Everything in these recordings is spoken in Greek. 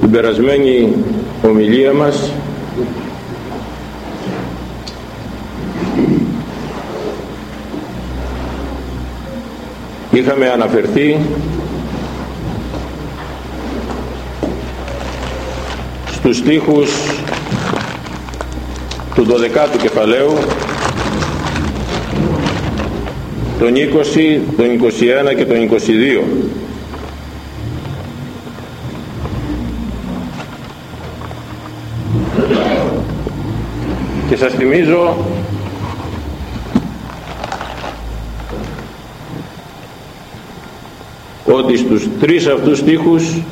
την περασμένη ομιλία μας. Είχαμε αναφερθεί στους στίχους του 12ου κεφαλαίου τον 20, τον 21 και τον 22 σας θυμίζω. Ότι στους τρεις αυτούς στίχους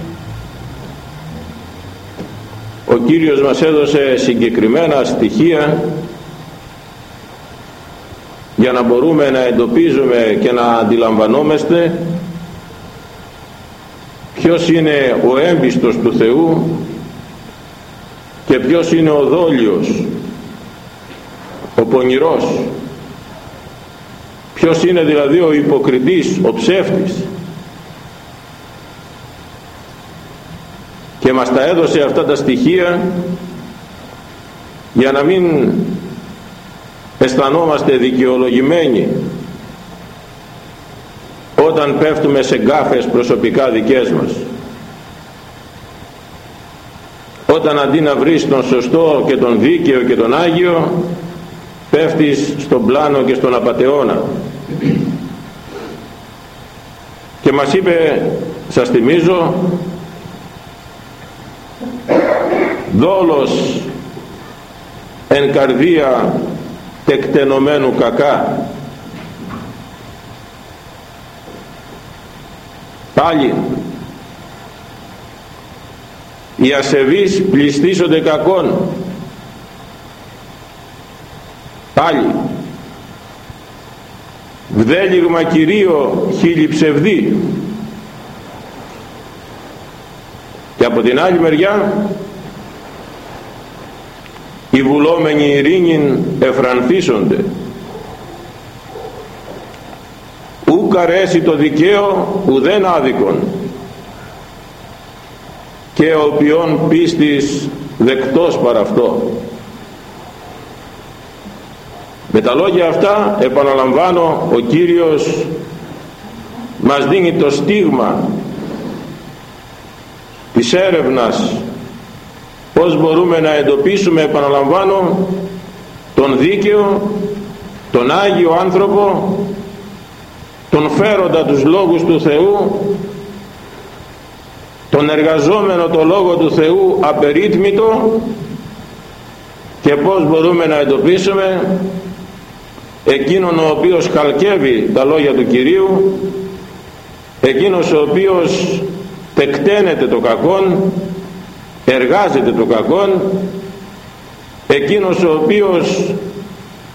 ο Κύριος μας έδωσε συγκεκριμένα στοιχεία για να μπορούμε να εντοπίζουμε και να αντιλαμβανόμαστε ποιος είναι ο έμπιστος του Θεού και ποιος είναι ο δόλιος ο πονηρός. Ποιος είναι δηλαδή ο υποκριτής ο ψεύτης. Και μας τα έδωσε αυτά τα στοιχεία για να μην αισθανόμαστε δικαιολογημένοι όταν πέφτουμε σε γκάφες προσωπικά δικές μας. Όταν αντί να βρεις τον σωστό και τον δίκαιο και τον Άγιο πέφτεις στον πλάνο και στον απατεώνα και μας είπε σας θυμίζω δόλος εν καρδία τεκτενωμένου κακά. Πάλι οι ασεβείς πληστήσονται κακών πάλι. Βδέλιγμα Κυρίω χίλι ψευδή. Και από την άλλη μεριά οι βουλόμενοι ειρήνην εφρανθίσονται. Ου καρέσει το δικαίο ουδέν άδικον. Και ο οποίον πίστης δεκτός παρά αυτό με τα λόγια αυτά επαναλαμβάνω ο Κύριος μας δίνει το στίγμα της έρευνας πως μπορούμε να εντοπίσουμε επαναλαμβάνω τον δίκαιο τον Άγιο άνθρωπο τον φέροντα τους λόγους του Θεού τον εργαζόμενο το Λόγο του Θεού απερίτμητο και πως μπορούμε να εντοπίσουμε εκείνον ο οποίος χαλκεύει τα λόγια του Κυρίου εκείνος ο οποίος τεκταίνεται το κακόν εργάζεται το κακόν εκείνος ο οποίος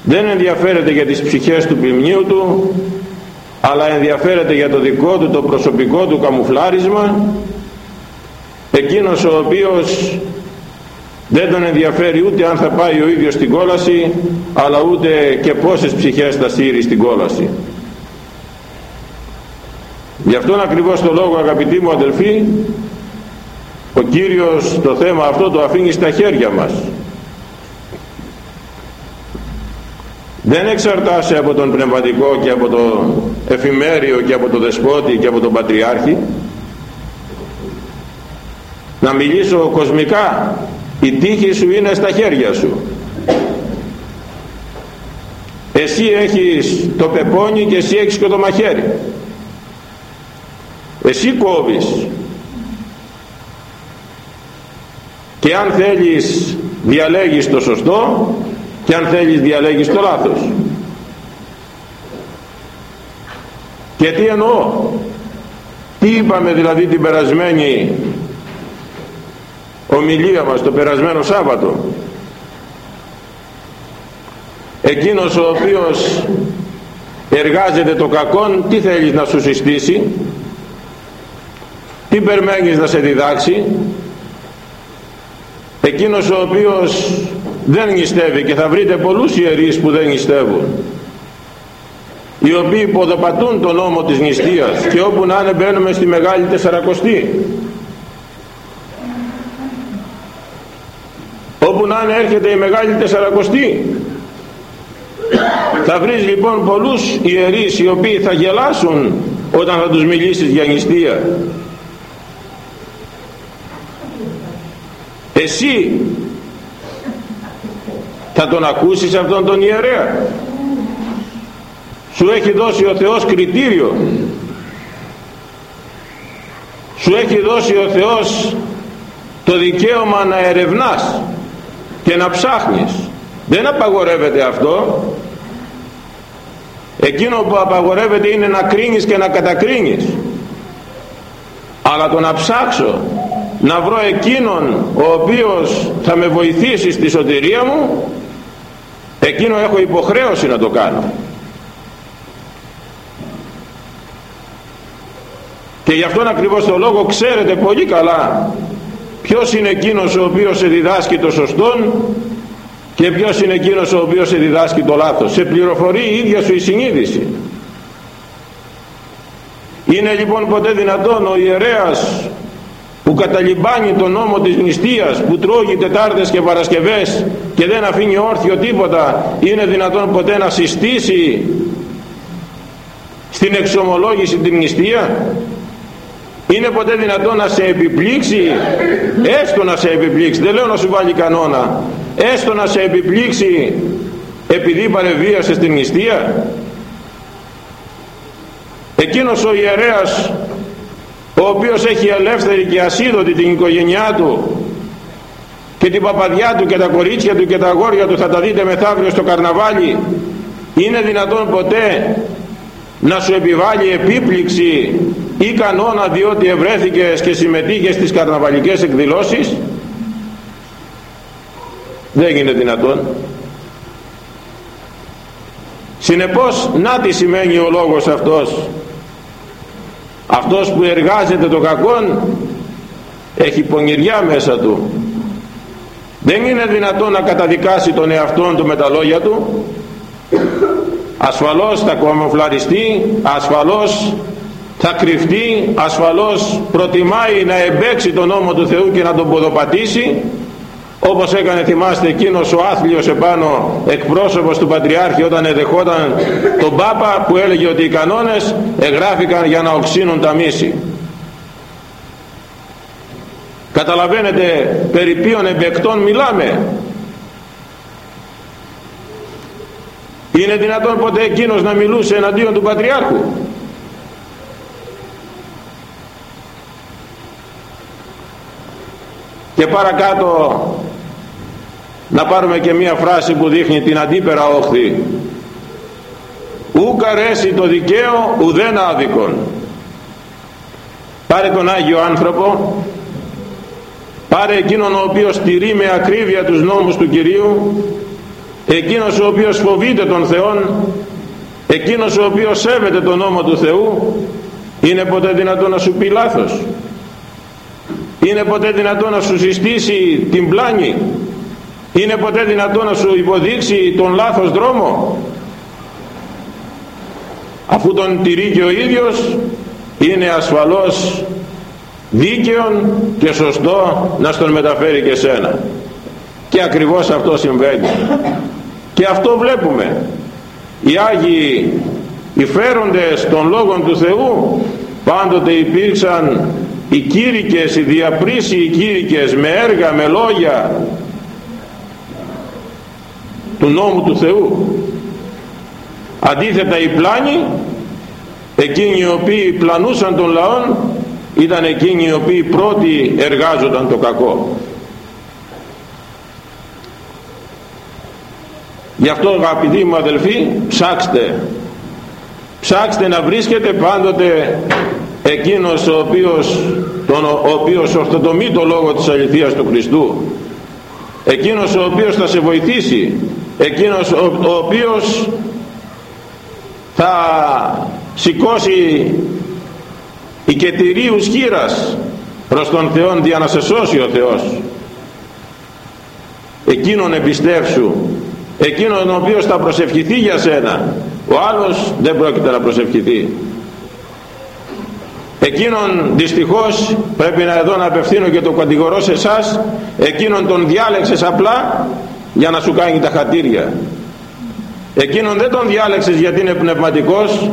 δεν ενδιαφέρεται για τις ψυχές του ποιμνίου του αλλά ενδιαφέρεται για το δικό του το προσωπικό του καμουφλάρισμα εκείνος ο οποίος δεν τον ενδιαφέρει ούτε αν θα πάει ο ίδιος στην κόλαση αλλά ούτε και πόσες ψυχές θα σύρει στην κόλαση. Γι' αυτόν ακριβώς το λόγο αγαπητοί μου αδελφοί ο Κύριος το θέμα αυτό το αφήνει στα χέρια μας. Δεν εξαρτάσαι από τον πνευματικό και από το εφημέριο και από το δεσπότη και από τον πατριάρχη. Να μιλήσω κοσμικά η τύχη σου είναι στα χέρια σου. Εσύ έχεις το πεπόνι και εσύ έχεις και το μαχαίρι. Εσύ κόβεις. Και αν θέλεις διαλέγεις το σωστό και αν θέλεις διαλέγεις το λάθος. Και τι εννοώ; Τι είπαμε δηλαδή την περασμένη ομιλία μας το περασμένο Σάββατο. Εκείνος ο οποίος εργάζεται το κακόν τι θέλεις να σου συστήσει; Τι περιμένεις να σε διδάξει; Εκείνος ο οποίος δεν νηστεύει και θα βρείτε πολλούς ιερείς που δεν νηστεύουν οι οποίοι ποδοπατούν τον νόμο της νηστείας και όπου να είναι μπαίνουμε στη Μεγάλη Τεσσαρακοστή να είναι έρχεται η Μεγάλη Τεσσαρακοστή. Θα βρεις λοιπόν πολλούς ιερείς οι οποίοι θα γελάσουν όταν θα τους μιλήσεις για νηστεία. Εσύ θα τον ακούσεις αυτόν τον ιερέα. Σου έχει δώσει ο Θεός κριτήριο. Σου έχει δώσει ο Θεός το δικαίωμα να ερευνάς και να ψάχνεις. Δεν απαγορεύεται αυτό. Εκείνο που απαγορεύεται είναι να κρίνεις και να κατακρίνεις. Αλλά το να ψάξω να βρω εκείνον ο οποίος θα με βοηθήσει στη σωτηρία μου εκείνο έχω υποχρέωση να το κάνω. Και γι' αυτόν ακριβώς το λόγο ξέρετε πολύ καλά ποιος είναι εκείνος ο οποίος σε διδάσκει το σωστόν και ποιος είναι εκείνος ο οποίος σε διδάσκει το λάθος. Σε πληροφορεί η ίδια σου η συνείδηση. Είναι λοιπόν ποτέ δυνατόν ο ιερέας που καταλυμπάνει τον νόμο της νηστείας που τρώγει Τετάρτες και Παρασκευές και δεν αφήνει όρθιο τίποτα είναι δυνατόν ποτέ να συστήσει στην εξομολόγηση την νηστεία; Είναι ποτέ δυνατόν να σε επιπλήξει; Έστω να σε επιπλήξει. Δεν λέω να σου βάλει κανόνα. Έστω να σε επιπλήξει επειδή παρεβίασες την νηστεία. Εκείνος ο ιερέας ο οποίος έχει ελεύθερη και ασίδωτη την οικογένειά του και την παπαδιά του και τα κορίτσια του και τα αγόρια του θα τα δείτε μεθαύριο στο καρναβάλι είναι δυνατόν ποτέ να σου επιβάλλει επίπληξη ή κανόνα διότι ευρέθηκες και συμμετείχες στις καρναβαλικές εκδηλώσεις; Δεν είναι δυνατόν. Συνεπώς να τι σημαίνει ο λόγος αυτός. Αυτός που εργάζεται το κακόν έχει πονηριά μέσα του. Δεν είναι δυνατόν να καταδικάσει τον εαυτόν του με τα λόγια του ασφαλώς θα κομοφλαριστεί ασφαλώς θα κρυφτεί ασφαλώς προτιμάει να εμπέξει τον νόμο του Θεού και να τον ποδοπατήσει. Όπως έκανε θυμάστε εκείνος ο άθλιος επάνω εκπρόσωπος του Πατριάρχη όταν εδεχόταν τον Πάπα που έλεγε ότι οι κανόνες εγγράφηκαν για να οξύνουν τα μίση. Καταλαβαίνετε περί ποιων εμπεκτών μιλάμε είναι δυνατόν ποτέ εκείνος να μιλούσε εναντίον του Πατριάρχου; Και παρακάτω να πάρουμε και μία φράση που δείχνει την αντίπερα όχθη. Ουκ αρέσει το δικαίο ουδέν άδικον πάρε τον Άγιο άνθρωπο πάρε εκείνον ο οποίος τηρεί με ακρίβεια τους νόμους του Κυρίου εκείνος ο οποίος φοβείται τον Θεόν εκείνος ο οποίος σέβεται τον νόμο του Θεού είναι ποτέ δυνατόν να σου πει λάθος. Είναι ποτέ δυνατόν να σου συστήσει την πλάνη. Είναι ποτέ δυνατόν να σου υποδείξει τον λάθος δρόμο. Αφού τον τηρεί και ο ίδιος είναι ασφαλώς δίκαιον και σωστό να στον μεταφέρει και σένα και ακριβώς αυτό συμβαίνει. Και αυτό βλέπουμε. Οι Άγιοι οι φέροντες των Λόγων του Θεού πάντοτε υπήρξαν οι κήρυκες, οι διαπρίσιοι κήρυκες με έργα, με λόγια του νόμου του Θεού. Αντίθετα οι πλάνοι εκείνοι οι οποίοι πλανούσαν τον λαόν ήταν εκείνοι οι οποίοι πρώτοι εργάζονταν το κακό γι' αυτό αγαπητοί μου αδελφοί ψάξτε. Ψάξτε να βρίσκετε πάντοτε εκείνος ο οποίος, τον, ο οποίος ορθοτομεί το λόγο της αληθείας του Χριστού. Εκείνος ο οποίος θα σε βοηθήσει. Εκείνος ο, ο οποίος θα σηκώσει οικετηρίους χείρας προς τον Θεό για να σε σώσει ο Θεός. Εκείνον εμπιστεύσου εκείνον ο οποίος θα προσευχηθεί για σένα ο άλλος δεν πρόκειται να προσευχηθεί. Εκείνον δυστυχώς πρέπει να εδώ να απευθύνω και το κατηγορώ σε εσάς εκείνον τον διάλεξες απλά για να σου κάνει τα χατήρια. Εκείνον δεν τον διάλεξες γιατί είναι πνευματικός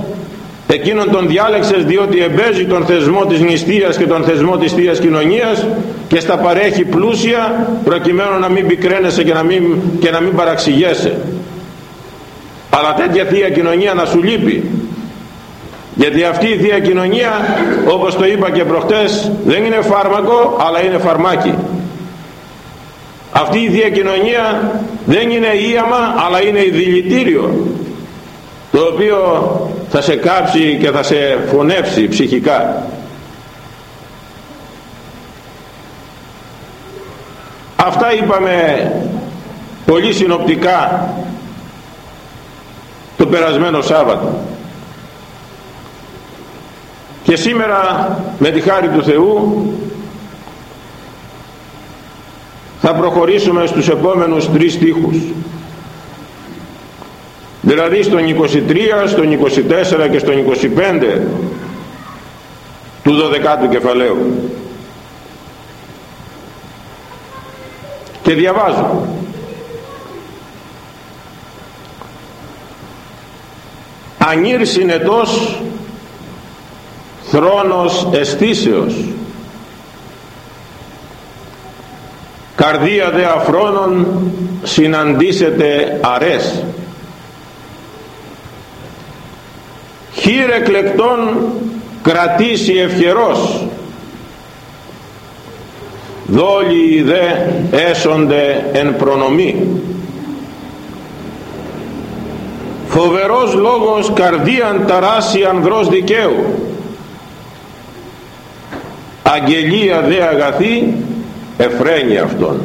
εκείνον τον διάλεξες διότι εμπέζει τον θεσμό της νηστείας και τον θεσμό της Θείας Κοινωνίας και στα παρέχει πλούσια προκειμένου να μην πικραίνεσαι και να μην, και να μην παραξηγέσαι. Αλλά τέτοια Θεία Κοινωνία να σου λείπει. Γιατί αυτή η Θεία Κοινωνία όπως το είπα και προχτές δεν είναι φάρμακο αλλά είναι φαρμάκι. Αυτή η Θεία Κοινωνία δεν είναι ίαμα αλλά είναι δηλητήριο το οποίο θα σε κάψει και θα σε φωνεύσει ψυχικά. Αυτά είπαμε πολύ συνοπτικά το περασμένο Σάββατο. Και σήμερα με τη χάρη του Θεού θα προχωρήσουμε στους επόμενους τρεις στίχους δηλαδή στον 23, στον 24 και στον 25 του 12ου κεφαλαίου. Και διαβάζω. Ανήρ συνετός θρόνος αισθήσεως καρδία δε αφρόνων συναντήσετε αρές χείρε κλεκτών κρατήσει ευχερός. Δόλοι δε έσονται εν προνομή φοβερός λόγος καρδίαν ταράσει ανδρός δικαίου. Αγγελία δε αγαθή εφραίνει αυτόν.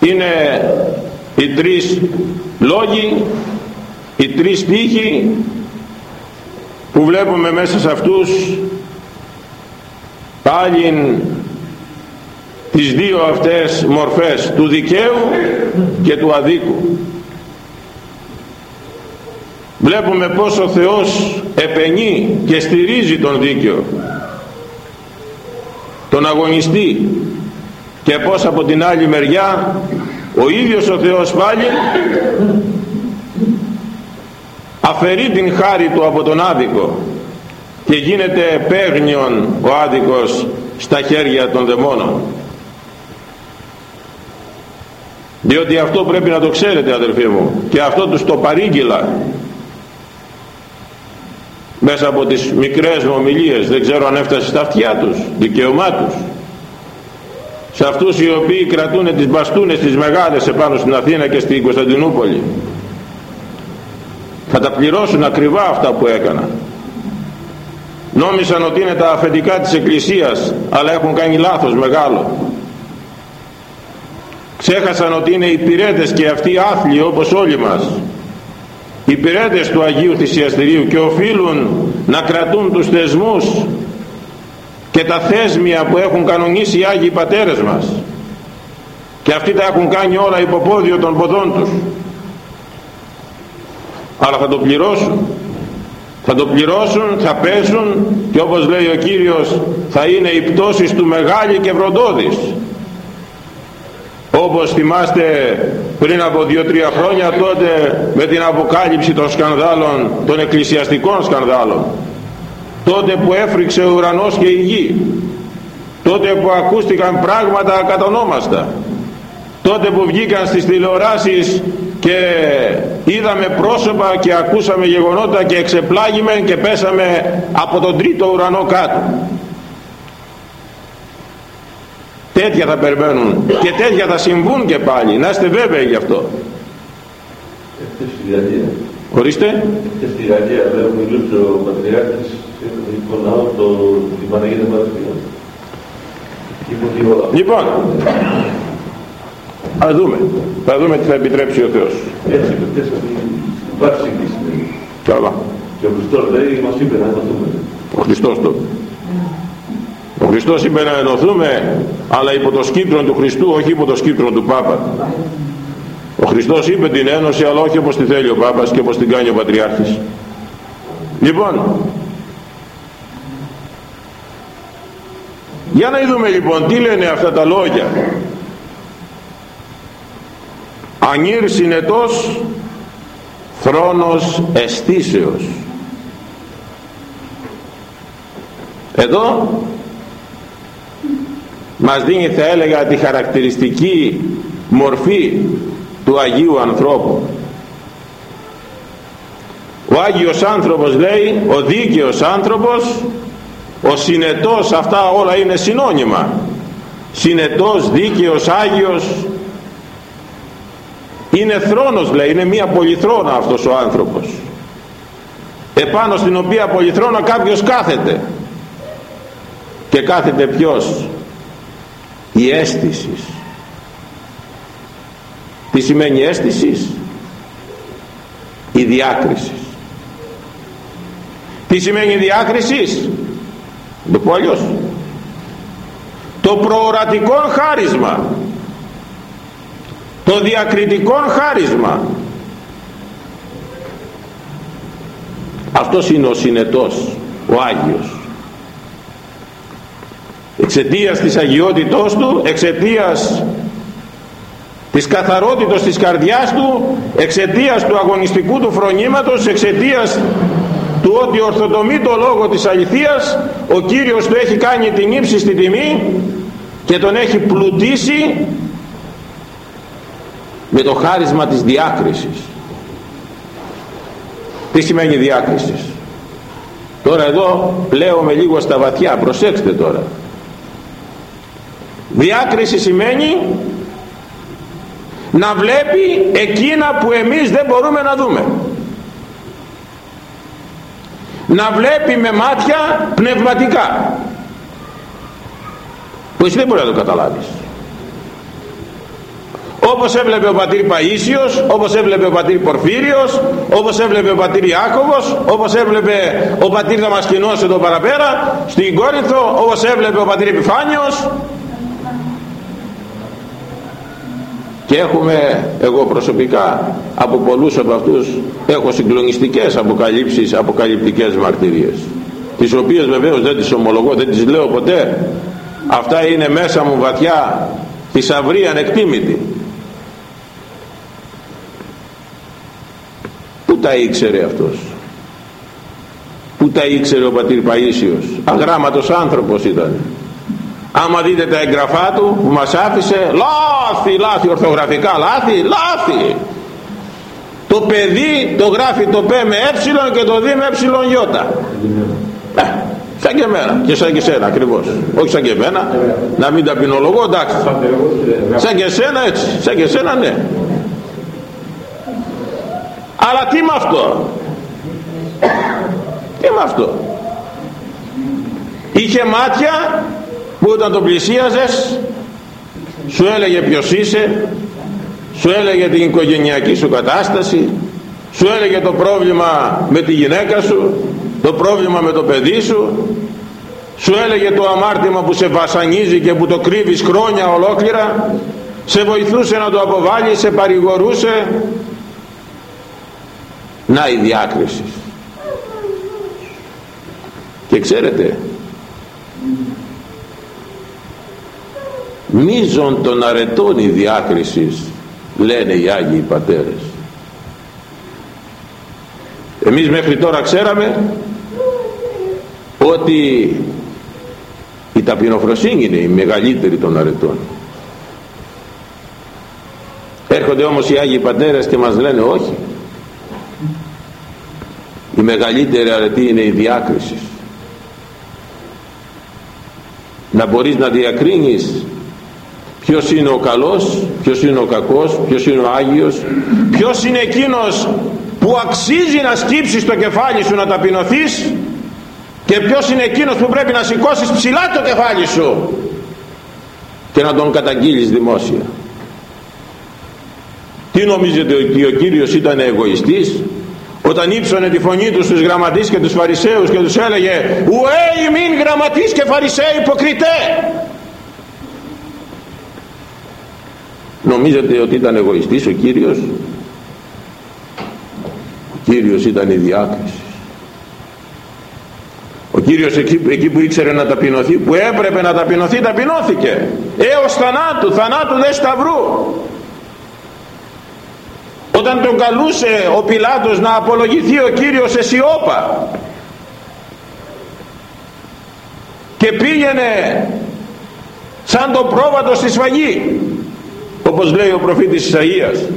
Είναι οι τρεις λόγοι οι τρεις τύχοι που βλέπουμε μέσα σε αυτούς πάλι τις δύο αυτές μορφές του δικαίου και του αδίκου. Βλέπουμε πως ο Θεός επενεί και στηρίζει τον δίκαιο τον αγωνιστή και πως από την άλλη μεριά ο ίδιος ο Θεός πάλι αφαιρεί την χάρη του από τον άδικο και γίνεται παίγνιον ο άδικος στα χέρια των δαιμόνων. Διότι αυτό πρέπει να το ξέρετε αδελφοί μου και αυτό τους το παρήγγειλα μέσα από τις μικρές μου ομιλίες. Δεν ξέρω αν έφτασε στα αυτιά τους δικαίωμά τους σε αυτούς οι οποίοι κρατούν τις μπαστούνες τις μεγάλες επάνω στην Αθήνα και στην Κωνσταντινούπολη. Θα τα πληρώσουν ακριβά αυτά που έκαναν νόμισαν ότι είναι τα αφεντικά της Εκκλησίας αλλά έχουν κάνει λάθος μεγάλο. Ξέχασαν ότι είναι οι πυρέτες και αυτοί άθλοι όπως όλοι μας. Οι πυρέτες του Αγίου Θυσιαστηρίου και οφείλουν να κρατούν τους θεσμούς και τα θέσμια που έχουν κανονίσει οι Άγιοι Πατέρες μας. Και αυτοί τα έχουν κάνει όλα υποπόδιο των ποδών τους. Αλλά θα το πληρώσουν. Θα το πληρώσουν, θα πέσουν και όπως λέει ο Κύριος θα είναι οι πτώσεις του μεγάλη και βροντόδης. Όπως θυμάστε πριν από 2-3 χρόνια τότε με την αποκάλυψη των σκανδάλων των εκκλησιαστικών σκανδάλων τότε που έφρυξε ο ουρανός και η γη. Τότε που ακούστηκαν πράγματα ακατονόμαστα. Τότε που βγήκαν στις τηλεοράσεις και είδαμε πρόσωπα και ακούσαμε γεγονότα και εξεπλάγημε και πέσαμε από τον τρίτο ουρανό κάτω. Τέτοια θα περιμένουν και τέτοια θα συμβούν και πάλι. Να είστε βέβαιοι γι' αυτό. Ορίστε. Και στη Γαλλία δεν μιλούσε ο Πατριάρχης τον ναό την Παναγία Μαρθία. Λοιπόν, θα δούμε. Θα δούμε τι θα επιτρέψει ο Θεός. Έτσι, έτσι, υπάρχει σύγκριση. Καλά. Και ο Χριστός λέει, μας είπε να ενωθούμε. Ο Χριστός το. Ο Χριστός είπε να ενωθούμε, αλλά υπό το σκύπτρο του Χριστού, όχι υπό το σκύπτρο του Πάπα. Ο Χριστός είπε την ένωση, αλλά όχι όπως τη θέλει ο Πάπας και όπως την κάνει ο Πατριάρχης. λοιπόν για να δούμε λοιπόν τι λένε αυτά τα λόγια. Ανήρ συνετός θρόνος αισθήσεως. Εδώ μας δίνει θα έλεγα τη χαρακτηριστική μορφή του Αγίου ανθρώπου. Ο Άγιος άνθρωπος λέει ο δίκαιος άνθρωπος ο συνετός αυτά όλα είναι συνώνυμα. Συνετός, δίκαιος, Άγιος. Είναι θρόνος λέει είναι μια πολυθρόνα αυτός ο άνθρωπος. Επάνω στην οποία πολυθρόνα κάποιος κάθεται. Και κάθεται ποιος; Η αίσθησης. Τι σημαίνει αίσθησης; Η διάκρισης. Τι σημαίνει διάκρισης; Το πω αλλιώς. Το προορατικό χάρισμα. Το διακριτικό χάρισμα. Αυτός είναι ο συνετός ο Άγιος. Εξαιτίας της αγιότητός του εξαιτίας της καθαρότητος της καρδιάς του εξαιτίας του αγωνιστικού του φρονήματος εξαιτίας του ότι ορθοτομεί το λόγο της αληθείας ο Κύριος του έχει κάνει την ύψη στη τιμή και τον έχει πλουτίσει με το χάρισμα της διάκρισης. Τι σημαίνει διάκρισης; Τώρα εδώ λέω με λίγο στα βαθιά προσέξτε τώρα. Διάκριση σημαίνει να βλέπει εκείνα που εμείς δεν μπορούμε να δούμε να βλέπει με μάτια πνευματικά. Που εσύ δεν μπορεί να το καταλάβεις. Όπως έβλεπε ο πατήρ Παΐσιος όπως έβλεπε ο πατήρ Πορφύριος όπως έβλεπε ο πατήρ Ιάκωβος όπως έβλεπε ο πατήρ Δαμασκηνός εδώ παραπέρα στην Κόρινθο όπως έβλεπε ο πατήρ Επιφάνιος και έχουμε εγώ προσωπικά από πολλούς από αυτούς έχω συγκλονιστικές αποκαλύψεις αποκαλυπτικές μαρτυρίες τις οποίες βεβαίως δεν τις ομολογώ δεν τις λέω ποτέ. Αυτά είναι μέσα μου βαθιά θησαυρή ανεκτήμητη. Πού τα ήξερε αυτός; Πού τα ήξερε ο πατήρ Παΐσιος; Αγράμματος άνθρωπος ήταν άμα δείτε τα εγγραφά του που μας άφησε λάθη, λάθη, ορθογραφικά λάθη, λάθη. Το παιδί το γράφει το π με ε και το δι με ε, ε, σαν και εμένα και σαν και σένα ακριβώς. Όχι σαν και εμένα. Να μην ταπεινολογώ εντάξει. Σαν και σένα έτσι. Σαν και σένα ναι. Αλλά τι με αυτό; Τι με αυτό; Είχε μάτια που όταν τον πλησίαζες σου έλεγε ποιος είσαι σου έλεγε την οικογενειακή σου κατάσταση σου έλεγε το πρόβλημα με τη γυναίκα σου το πρόβλημα με το παιδί σου σου έλεγε το αμάρτημα που σε βασανίζει και που το κρύβεις χρόνια ολόκληρα σε βοηθούσε να το αποβάλεις σε παρηγορούσε. Να η διάκριση. Και ξέρετε μίζων των αρετών η διάκρισης λένε οι Άγιοι Πατέρες. Εμείς μέχρι τώρα ξέραμε ότι η ταπεινοφροσύνη είναι η μεγαλύτερη των αρετών. Έρχονται όμως οι Άγιοι Πατέρες και μας λένε όχι. Η μεγαλύτερη αρετή είναι η διάκριση. Να μπορείς να διακρίνεις ποιος είναι ο καλός ποιος είναι ο κακός ποιος είναι ο Άγιος. Ποιος είναι εκείνος που αξίζει να σκύψεις το κεφάλι σου να ταπεινωθείς και ποιος είναι εκείνος που πρέπει να σηκώσεις ψηλά το κεφάλι σου και να τον καταγγείλεις δημόσια. Τι νομίζετε ότι ο Κύριος ήταν εγωιστής; Όταν ύψωνε τη φωνή του στους γραμματείς και τους φαρισαίους και τους έλεγε ουέ μην γραμματείς και φαρισαίοι υποκριτέ νομίζετε ότι ήταν εγωιστής ο Κύριος; Ο Κύριος ήταν η διάκριση. Ο Κύριος εκεί, εκεί που ήξερε να ταπεινωθεί που έπρεπε να ταπεινωθεί ταπεινώθηκε. Έως θανάτου θανάτου δε σταυρού. Όταν τον καλούσε ο Πιλάτος να απολογηθεί ο Κύριος σε σιώπα και πήγαινε σαν το πρόβατο στη σφαγή όπως λέει ο προφήτης Ισαΐας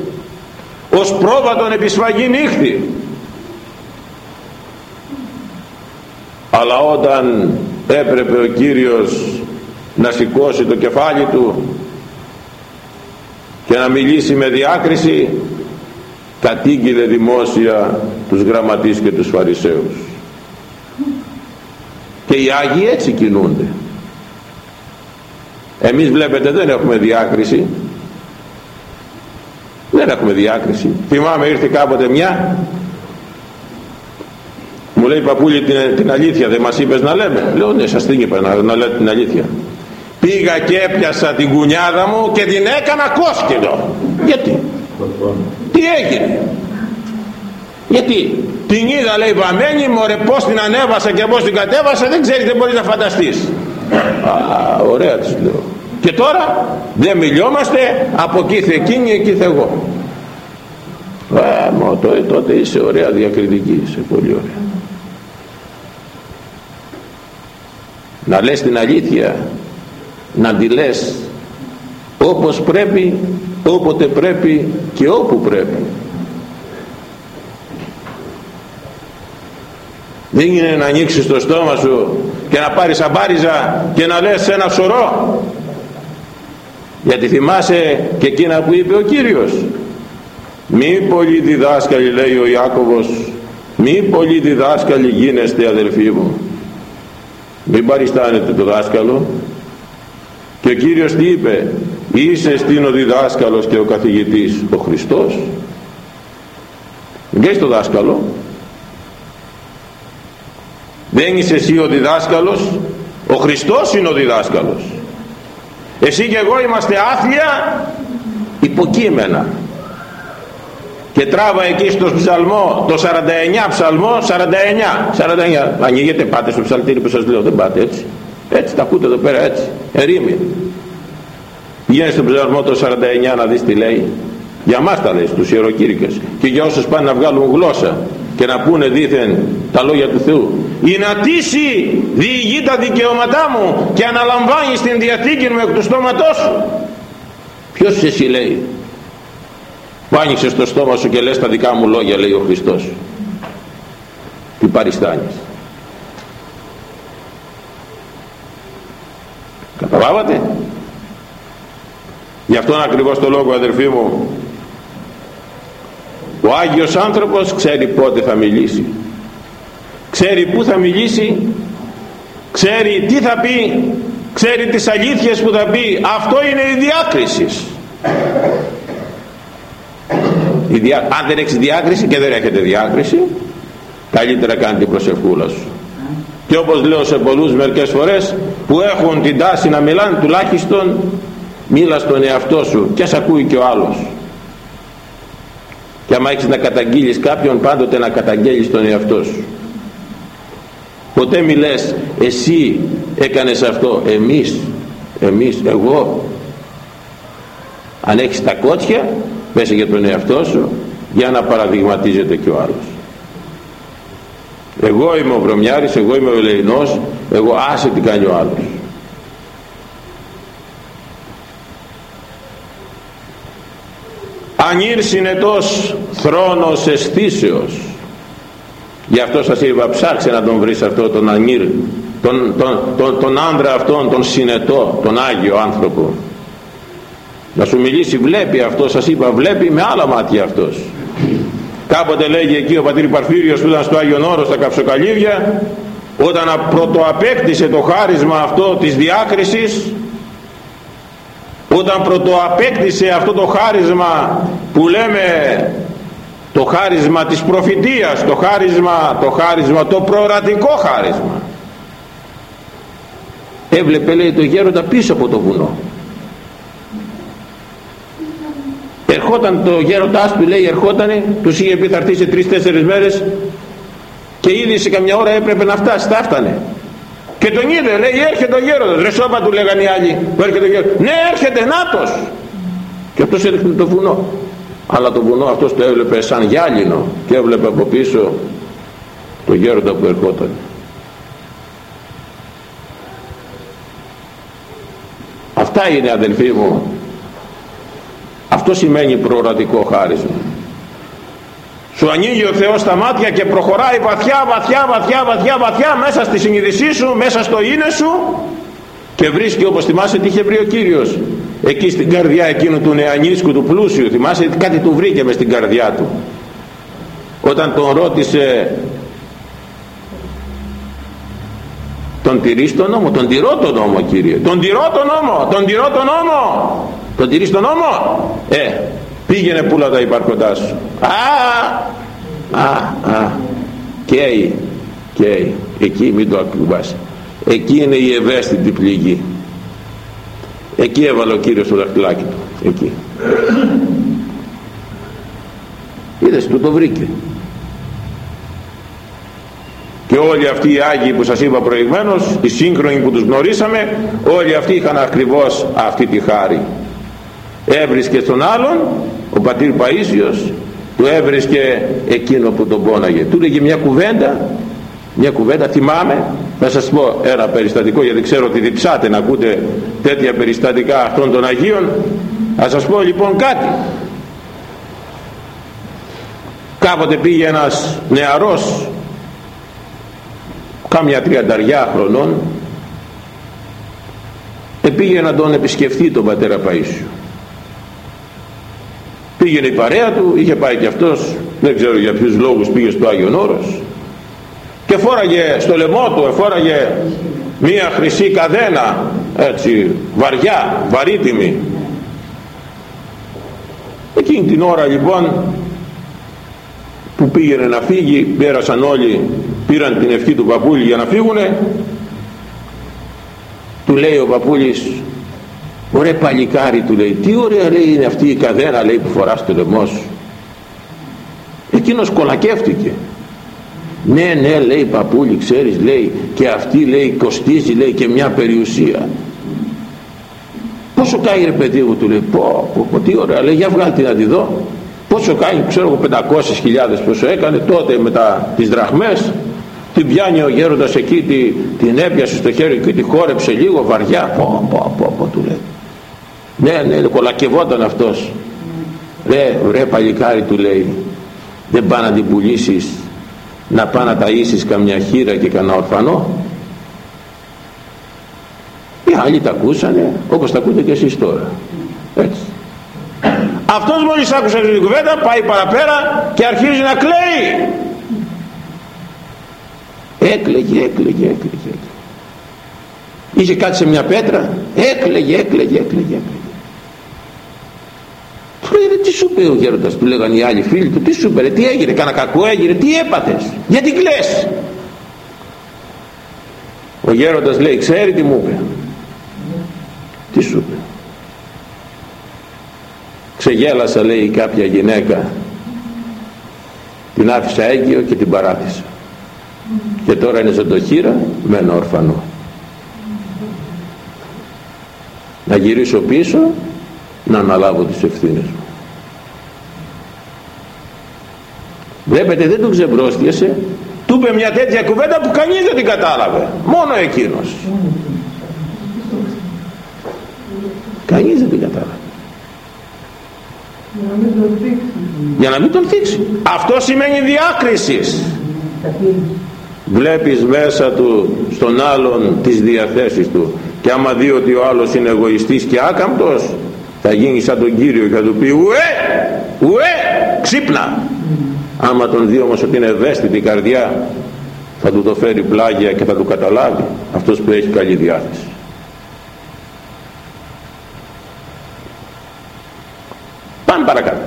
ως πρόβατον επί σφαγή νύχθη αλλά όταν έπρεπε ο Κύριος να σηκώσει το κεφάλι του και να μιλήσει με διάκριση κατήγγειλε δημόσια τους γραμματείς και τους φαρισαίους. Και οι Άγιοι έτσι κινούνται. Εμείς βλέπετε δεν έχουμε διάκριση δεν έχουμε διάκριση. Θυμάμαι ήρθε κάποτε μια μου λέει παππούλη την, την αλήθεια δεν μας είπες να λέμε λέω ναι σας την είπα να, να λέτε την αλήθεια πήγα και έπιασα την κουνιάδα μου και την έκανα κόσκελο γιατί; Τι έγινε; Γιατί; Την είδα λέει βαμμένη μωρέ πως την ανέβασα και πως την κατέβασα δεν ξέρεις δεν μπορείς να φανταστείς. Α, ωραία της λέω και τώρα δεν μιλιόμαστε από εκεί θε εκείνη εκεί θε εγώ. Α, μα, τότε, τότε είσαι ωραία διακριτική είσαι πολύ ωραία. Να λες την αλήθεια να τη λες όπως πρέπει όποτε πρέπει και όπου πρέπει. Δεν είναι να ανοίξεις το στόμα σου και να πάρεις αμπάριζα και να λες ένα σωρό γιατί θυμάσαι και εκείνα που είπε ο Κύριος. Μη πολύ διδάσκαλοι λέει ο Ιάκωβος μη πολύ διδάσκαλοι γίνεστε αδελφοί μου. Μην παριστάνετε το δάσκαλο και ο Κύριος τι είπε είσαι στην ο διδάσκαλος και ο καθηγητής ο Χριστός δεν το δάσκαλο. Δεν είσαι εσύ ο διδάσκαλος ο Χριστός είναι ο διδάσκαλος εσύ και εγώ είμαστε άθλια υποκείμενα. Και τράβα εκεί στο ψαλμό το 49 ψαλμό 49, 49. ανοίγετε πάτε στο ψαλτήρι που σας λέω δεν πάτε έτσι. Έτσι τα ακούτε εδώ πέρα έτσι. Ερήμη. Βγαίνει στον ψαλμό το 49 να δεις τι λέει. Για μας τα λέει στους ιεροκήρυκες. Και για όσους πάνε να βγάλουν γλώσσα και να πούνε δήθεν τα λόγια του Θεού η νατήση διηγεί τα δικαιώματά μου και αναλαμβάνει στην διαθήκη μου εκ του στόματός. Σου ποιος εσύ λέει; Που άνοιξες το στόμα σου και λες τα δικά μου λόγια λέει ο Χριστός. Τι παριστάνεις. Καταλάβατε; Γι' αυτόν ακριβώς το λόγο αδερφοί μου ο Άγιος άνθρωπος ξέρει πότε θα μιλήσει ξέρει πού θα μιλήσει ξέρει τι θα πει ξέρει τις αλήθειες που θα πει. Αυτό είναι η διάκρισης. Η διά... αν δεν έχεις διάκριση και δεν έχετε διάκριση καλύτερα κάνει την προσευχούλα σου. Και όπως λέω σε πολλούς μερικές φορές που έχουν την τάση να μιλάνε τουλάχιστον μίλα στον εαυτό σου και ας ακούει και ο άλλος. Και άμα έχεις να καταγγείλεις κάποιον πάντοτε να καταγγέλεις τον εαυτό σου ποτέ μη λες εσύ έκανες αυτό εμείς εμείς εγώ αν έχεις τα κότσια μέσα για τον εαυτό σου για να παραδειγματίζεται και ο άλλος. Εγώ είμαι ο Βρωμιάρης εγώ είμαι ο Ελεηνός εγώ άσε τι κάνει ο άλλος. Ανήρ συνετός θρόνος αισθήσεως γι' αυτό σας είπα ψάξε να τον βρεις αυτό τον ανήρ τον, τον, τον, τον άντρα αυτόν τον συνετό τον Άγιο άνθρωπο. Να σου μιλήσει βλέπει αυτό σας είπα βλέπει με άλλα μάτια αυτός. Κάποτε λέγει εκεί ο πατήρ Παρφύριος που ήταν στο Άγιον Όρος στα Καψοκαλύβια όταν πρωτοαπέκτησε το χάρισμα αυτό της διάκρισης όταν πρωτοαπέκτησε αυτό το χάρισμα που λέμε το χάρισμα της προφητείας το χάρισμα το, χάρισμα, το προορατικό χάρισμα. Έβλεπε λέει το γέροντα πίσω από το βουνό. Ερχόταν το γέροντάς του λέει ερχότανε τους είχε πει θα έρθει σε τρεις-τέσσερις μέρες και ήδη σε καμιά ώρα έπρεπε να φτάσει θα έφτανε. Και τον είδε λέει έρχεται ο γέροντας. Ρε σώπα του λέγανε οι άλλοι που έρχεται ο γέροντας. Ναι έρχεται νάτος. Και αυτός έδειχνε το βουνό αλλά το βουνό αυτός το έβλεπε σαν γυάλινο και έβλεπε από πίσω το γέροντα που ερχόταν. Αυτά είναι αδελφοί μου. Αυτό σημαίνει προορατικό χάρισμα. Σου ανοίγει ο Θεός τα μάτια και προχωράει βαθιά βαθιά βαθιά βαθιά βαθιά μέσα στη συνείδησή σου μέσα στο είναι σου και βρίσκει όπως θυμάσαι τι είχε βρει ο Κύριος εκεί στην καρδιά εκείνου του νεανίσκου του πλούσιου θυμάσαι κάτι του βρήκε μες στην καρδιά του. Όταν τον ρώτησε τον τηρείς τον νόμο τον τηρώ τον νόμο Κύριε τον τηρώ τον νόμο τον τηρώ τον νόμο τον τηρείς τον νόμο ε πήγαινε πουλα τα υπάρχοντά σου. Α α α καίει καίει εκεί μην το ακουμπάς. Εκεί είναι η ευαίσθητη πληγή εκεί έβαλε ο Κύριος το δαχτυλάκι του εκεί. Είδες του το βρήκε. Και όλοι αυτοί οι Άγιοι που σας είπα προηγουμένως οι σύγχρονοι που τους γνωρίσαμε όλοι αυτοί είχαν ακριβώς αυτή τη χάρη. Έβρισκε στον άλλον ο πατήρ Παΐσιος του έβρισκε εκείνο που τον πόναγε. Του λέγε μια κουβέντα μια κουβέντα θυμάμαι θα σας πω ένα περιστατικό γιατί ξέρω ότι διψάτε να ακούτε τέτοια περιστατικά αυτών των Αγίων. Θα σας πω λοιπόν κάτι. Κάποτε πήγε ένας νεαρός κάμια τριανταριά χρονών επήγε να τον επισκεφθεί τον πατέρα Παΐσιο πήγαινε η παρέα του είχε πάει και αυτός δεν ξέρω για ποιους λόγους πήγε στο Άγιον Όρος και φόραγε στο λαιμό του εφόραγε μία χρυσή καδένα έτσι βαριά, βαρύτιμη. Εκείνη την ώρα λοιπόν που πήγαινε να φύγει πέρασαν όλοι πήραν την ευχή του παππούλη για να φύγουνε. Του λέει ο παππούλης ωραία παλικάρι του λέει τι ωραία λέει είναι αυτή η καδένα λέει που φοράς στο λαιμό σου εκείνος κολακεύτηκε ναι ναι λέει παππούλη ξέρεις λέει και αυτή λέει κοστίζει λέει και μια περιουσία. Πόσο κάνει ρε παιδί μου του λέει πω, πω, πω τι ωραία λέει για βγάλει να τη δω. Πόσο κάνει ξέρω εγώ 500 χιλιάδες πόσο έκανε τότε με τα, τις δραχμές. Την πιάνει ο γέροντας εκεί τη, την έπιασε στο χέρι και τη χόρεψε λίγο βαριά. Πω πω πω, πω του λέει. Ναι ναι κολακευόταν αυτός. Ρε, ρε παλικάρι του λέει δεν πάει να την πουλήσεις να πάει να ταΐσεις καμιά χείρα και κανένα ορφανό. Οι άλλοι τα ακούσανε όπως τα ακούτε και εσείς τώρα. Έτσι. Αυτός μόλις άκουσε την κουβέντα πάει παραπέρα και αρχίζει να κλαίει. Έκλαιγε έκλαιγε έκλαιγε είχε κάτι σε μια πέτρα. Έκλαιγε έκλαιγε έκλαιγε έκλαιγε του λέει τι σου είπε ο γέροντας του λέγανε οι άλλοι φίλοι του τι σου είπε τι έγινε κανένα κακό έγινε τι έπαθες γιατί κλαις ο γέροντας λέει ξέρει τι μου είπε τι σου είπε ξεγέλασα λέει κάποια γυναίκα. Την άφησα έγκυο και την παράτησα. Και τώρα είναι ζωντοχύρα με ένα ορφανό. Να γυρίσω πίσω να αναλάβω τις ευθύνες μου βλέπετε δεν τον ξεμπρόστιασε. Του είπε μια τέτοια κουβέντα που κανείς δεν την κατάλαβε. Μόνο εκείνος. Κανείς δεν την κατάλαβε. Για να μην τον θίξει. Αυτό σημαίνει διάκρισης. Βλέπεις μέσα του στον άλλον τις διαθέσεις του. Και άμα δει ότι ο άλλος είναι εγωιστής και άκαμπτος θα γίνει σαν τον Κύριο και θα του πει ουέ, ουέ, ξύπνα άμα τον δει όμως ότι είναι ευαίσθητη η καρδιά θα του το φέρει πλάγια και θα του καταλάβει αυτός που έχει καλή διάθεση. Πάμε παρακάτω.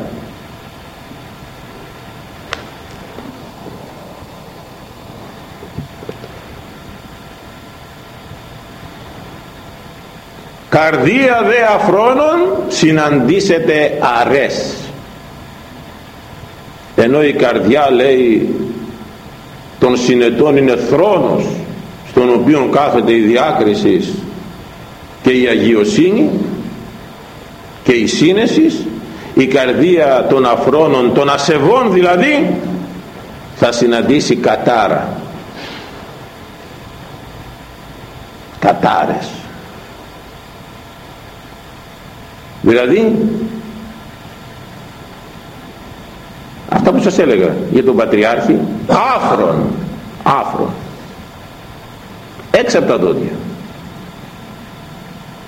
Καρδία δε αφρόνων συναντήσετε αρές ενώ η καρδιά λέει των συνετών είναι θρόνος στον οποίο κάθεται η διάκρισης και η αγιοσύνη και η σύνεσης η καρδία των αφρόνων των ασεβών δηλαδή θα συναντήσει κατάρα. Κατάρες. Δηλαδή αυτά που σας έλεγα για τον Πατριάρχη άφρον άφρον. Έξω από τα δόντια.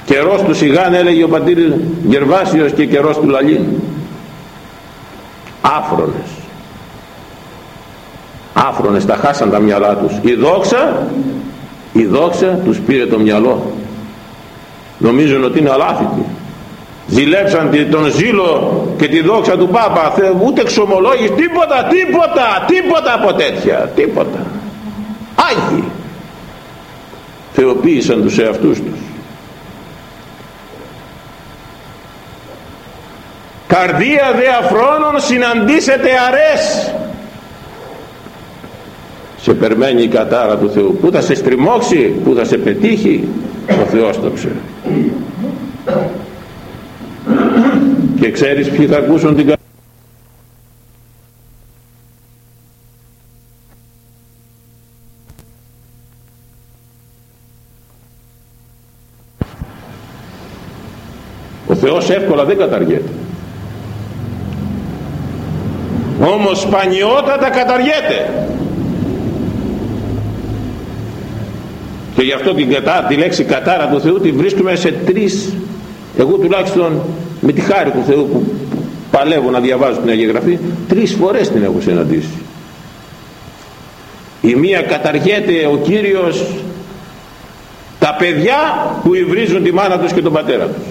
Καιρός του Σιγάν έλεγε ο πατήρ Γερβάσιος και καιρός του Λαλίν. Άφρονες. Άφρονες τα χάσαν τα μυαλά τους. Η δόξα η δόξα τους πήρε το μυαλό. Νομίζουν ότι είναι αλάθητοι ζηλέψαν τον ζήλο και τη δόξα του Πάπα. Ούτε εξομολόγηση τίποτα τίποτα τίποτα από τέτοια. Τίποτα. Άγιοι. Θεοποίησαν τους εαυτούς τους. Καρδία δε αφρόνων συναντήσετε αρές. Σε περμένει η κατάρα του Θεού. Που θα σε στριμώξει, που θα σε πετύχει ο Θεός το ξέρει και ξέρεις ποιοι θα ακούσουν την κατάρα ο Θεός εύκολα δεν καταργέται. Όμως σπανιότατα καταργέται. Και γι' αυτό την κατά, τη λέξη κατάρα του Θεού τη βρίσκουμε σε τρεις εγώ τουλάχιστον με τη χάρη του Θεού που παλεύω να διαβάζω την Αγία Γραφή τρεις φορές την έχω συναντήσει. Η μία καταργέται ο Κύριος τα παιδιά που υβρίζουν τη μάνα τους και τον πατέρα τους.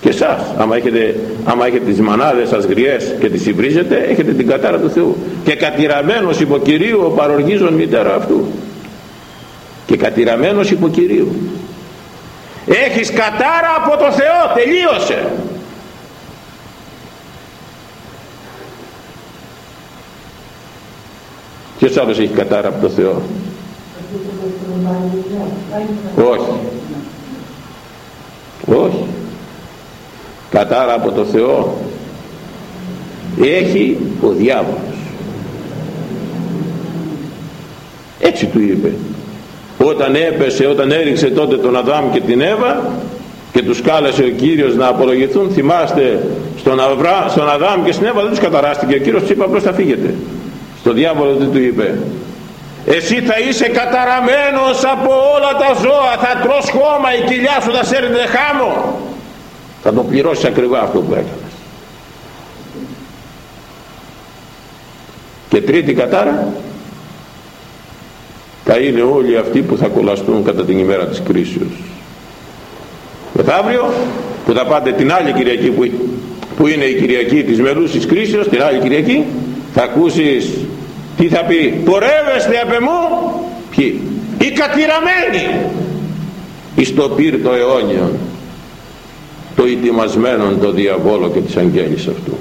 Και εσάς άμα έχετε, άμα έχετε τις μανάδες σας γριές και τις υβρίζετε έχετε την κατάρα του Θεού. Και κατηραμένος υποκυρίου ο παροργίζων μητέρα αυτού. Και κατηραμένος υποκυρίου έχεις κατάρα από το Θεό τελείωσε. Ποιος άλλος έχει κατάρα από το Θεό; Όχι. Όχι. Κατάρα από το Θεό έχει ο διάβολος. Έτσι του είπε όταν έπεσε όταν έριξε τότε τον Αδάμ και την Εύα και τους κάλεσε ο Κύριος να απολογηθούν θυμάστε στον, Αβρά, στον Αδάμ και στην Εύα δεν τους καταράστηκε. Ο Κύριος τους είπε απλώς θα φύγετε. Στο διάβολο δεν του είπε. Εσύ θα είσαι καταραμένος από όλα τα ζώα. Θα τρως χώμα η κοιλιά σου θα σέρνεται χάμω. Θα το πληρώσεις ακριβά αυτό που έκανες. Και τρίτη κατάρα θα είναι όλοι αυτοί που θα κολλαστούν κατά την ημέρα της κρίσεως μεθαύριο που θα πάτε την άλλη Κυριακή που, που είναι η Κυριακή της μερούσης κρίσεως την άλλη Κυριακή θα ακούσεις τι θα πει. Πορεύεστε απ' εμού ποιοι; Οι κατηραμένοι εις το πύρ το αιώνιο το ετοιμασμένον το διαβόλο και της αγγέλης αυτού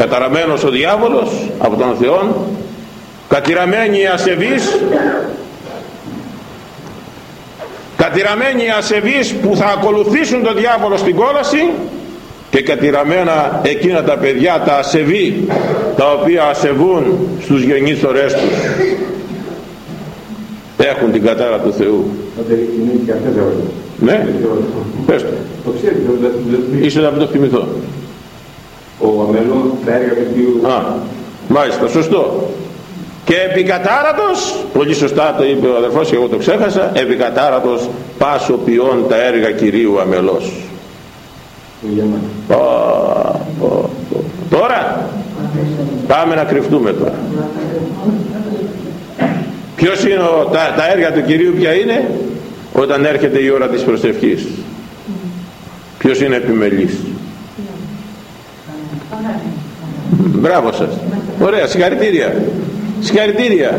καταραμένος ο διάβολος από τον Θεό κατηραμένοι οι ασεβείς κατηραμένοι οι ασεβείς που θα ακολουθήσουν τον διάβολο στην κόλαση και κατηραμένα εκείνα τα παιδιά τα ασεβή τα οποία ασεβούν στους γεννήθωρές τους. Έχουν την κατάρα του Θεού. Ναι. Πες το. Είσαι να μην το θυμηθώ ο αμέλο τα έργα του Α, μάλιστα, σωστό. Και επικατάρατος, πολύ σωστά το είπε ο αδερφός και εγώ το ξέχασα, επικατάρατος πάσο ποιόν τα έργα Κυρίου αμελός. Τώρα, πάμε να κρυφτούμε τώρα. Ποιος είναι ο, τα, τα έργα του Κυρίου ποια είναι, όταν έρχεται η ώρα της προσευχής. Ποιος είναι επιμελής; Μπράβο σας. Ωραία, συγχαρητήρια. Συγχαρητήρια.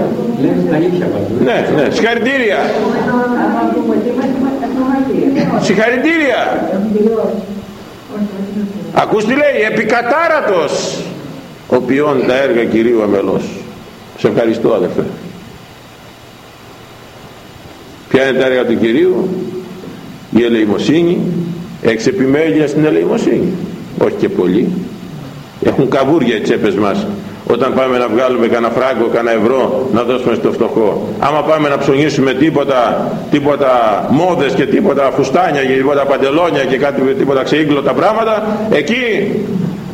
Ναι, ναι, συγχαρητήρια. Συγχαρητήρια. Ακούς τι λέει, επικατάρατος ο ποιόν τα έργα Κυρίου αμελός. σε ευχαριστώ αδερφέ ποια είναι τα έργα του Κυρίου; Η ελεημοσύνη έχεις επιμέλεια στην ελεημοσύνη όχι και πολύ έχουν καβούρια οι τσέπες μας. Όταν πάμε να βγάλουμε κανένα φράγκο, κανένα ευρώ να δώσουμε στο φτωχό. Άμα πάμε να ψωνίσουμε τίποτα τίποτα μόδες και τίποτα φουστάνια και τίποτα παντελόνια και κάτι τίποτα ξεήγκλωτα πράγματα εκεί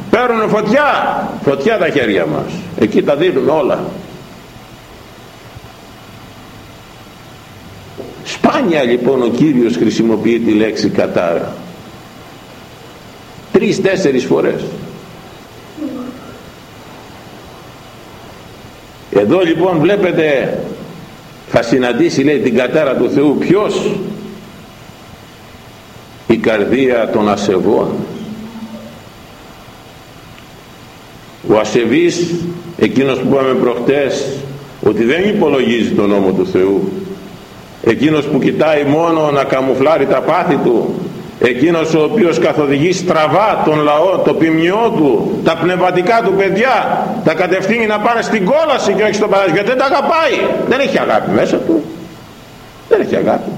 παίρνουν φωτιά. Φωτιά τα χέρια μας. Εκεί τα δίνουν όλα. Σπάνια λοιπόν ο Κύριος χρησιμοποιεί τη λέξη κατάρα τρεις-τέσσερις φορές εδώ λοιπόν βλέπετε θα συναντήσει λέει την κατάρα του Θεού ποιος; Η καρδία των ασεβών. Ο ασεβής εκείνος που είπαμε προχτές ότι δεν υπολογίζει τον νόμο του Θεού. Εκείνος που κοιτάει μόνο να καμουφλάρει τα πάθη του εκείνος ο οποίος καθοδηγεί στραβά τον λαό, το ποιμνιό του τα πνευματικά του παιδιά τα κατευθύνει να πάνε στην κόλαση και όχι στον παράδεισο γιατί δεν τα αγαπάει. Δεν έχει αγάπη μέσα του. Δεν έχει αγάπη.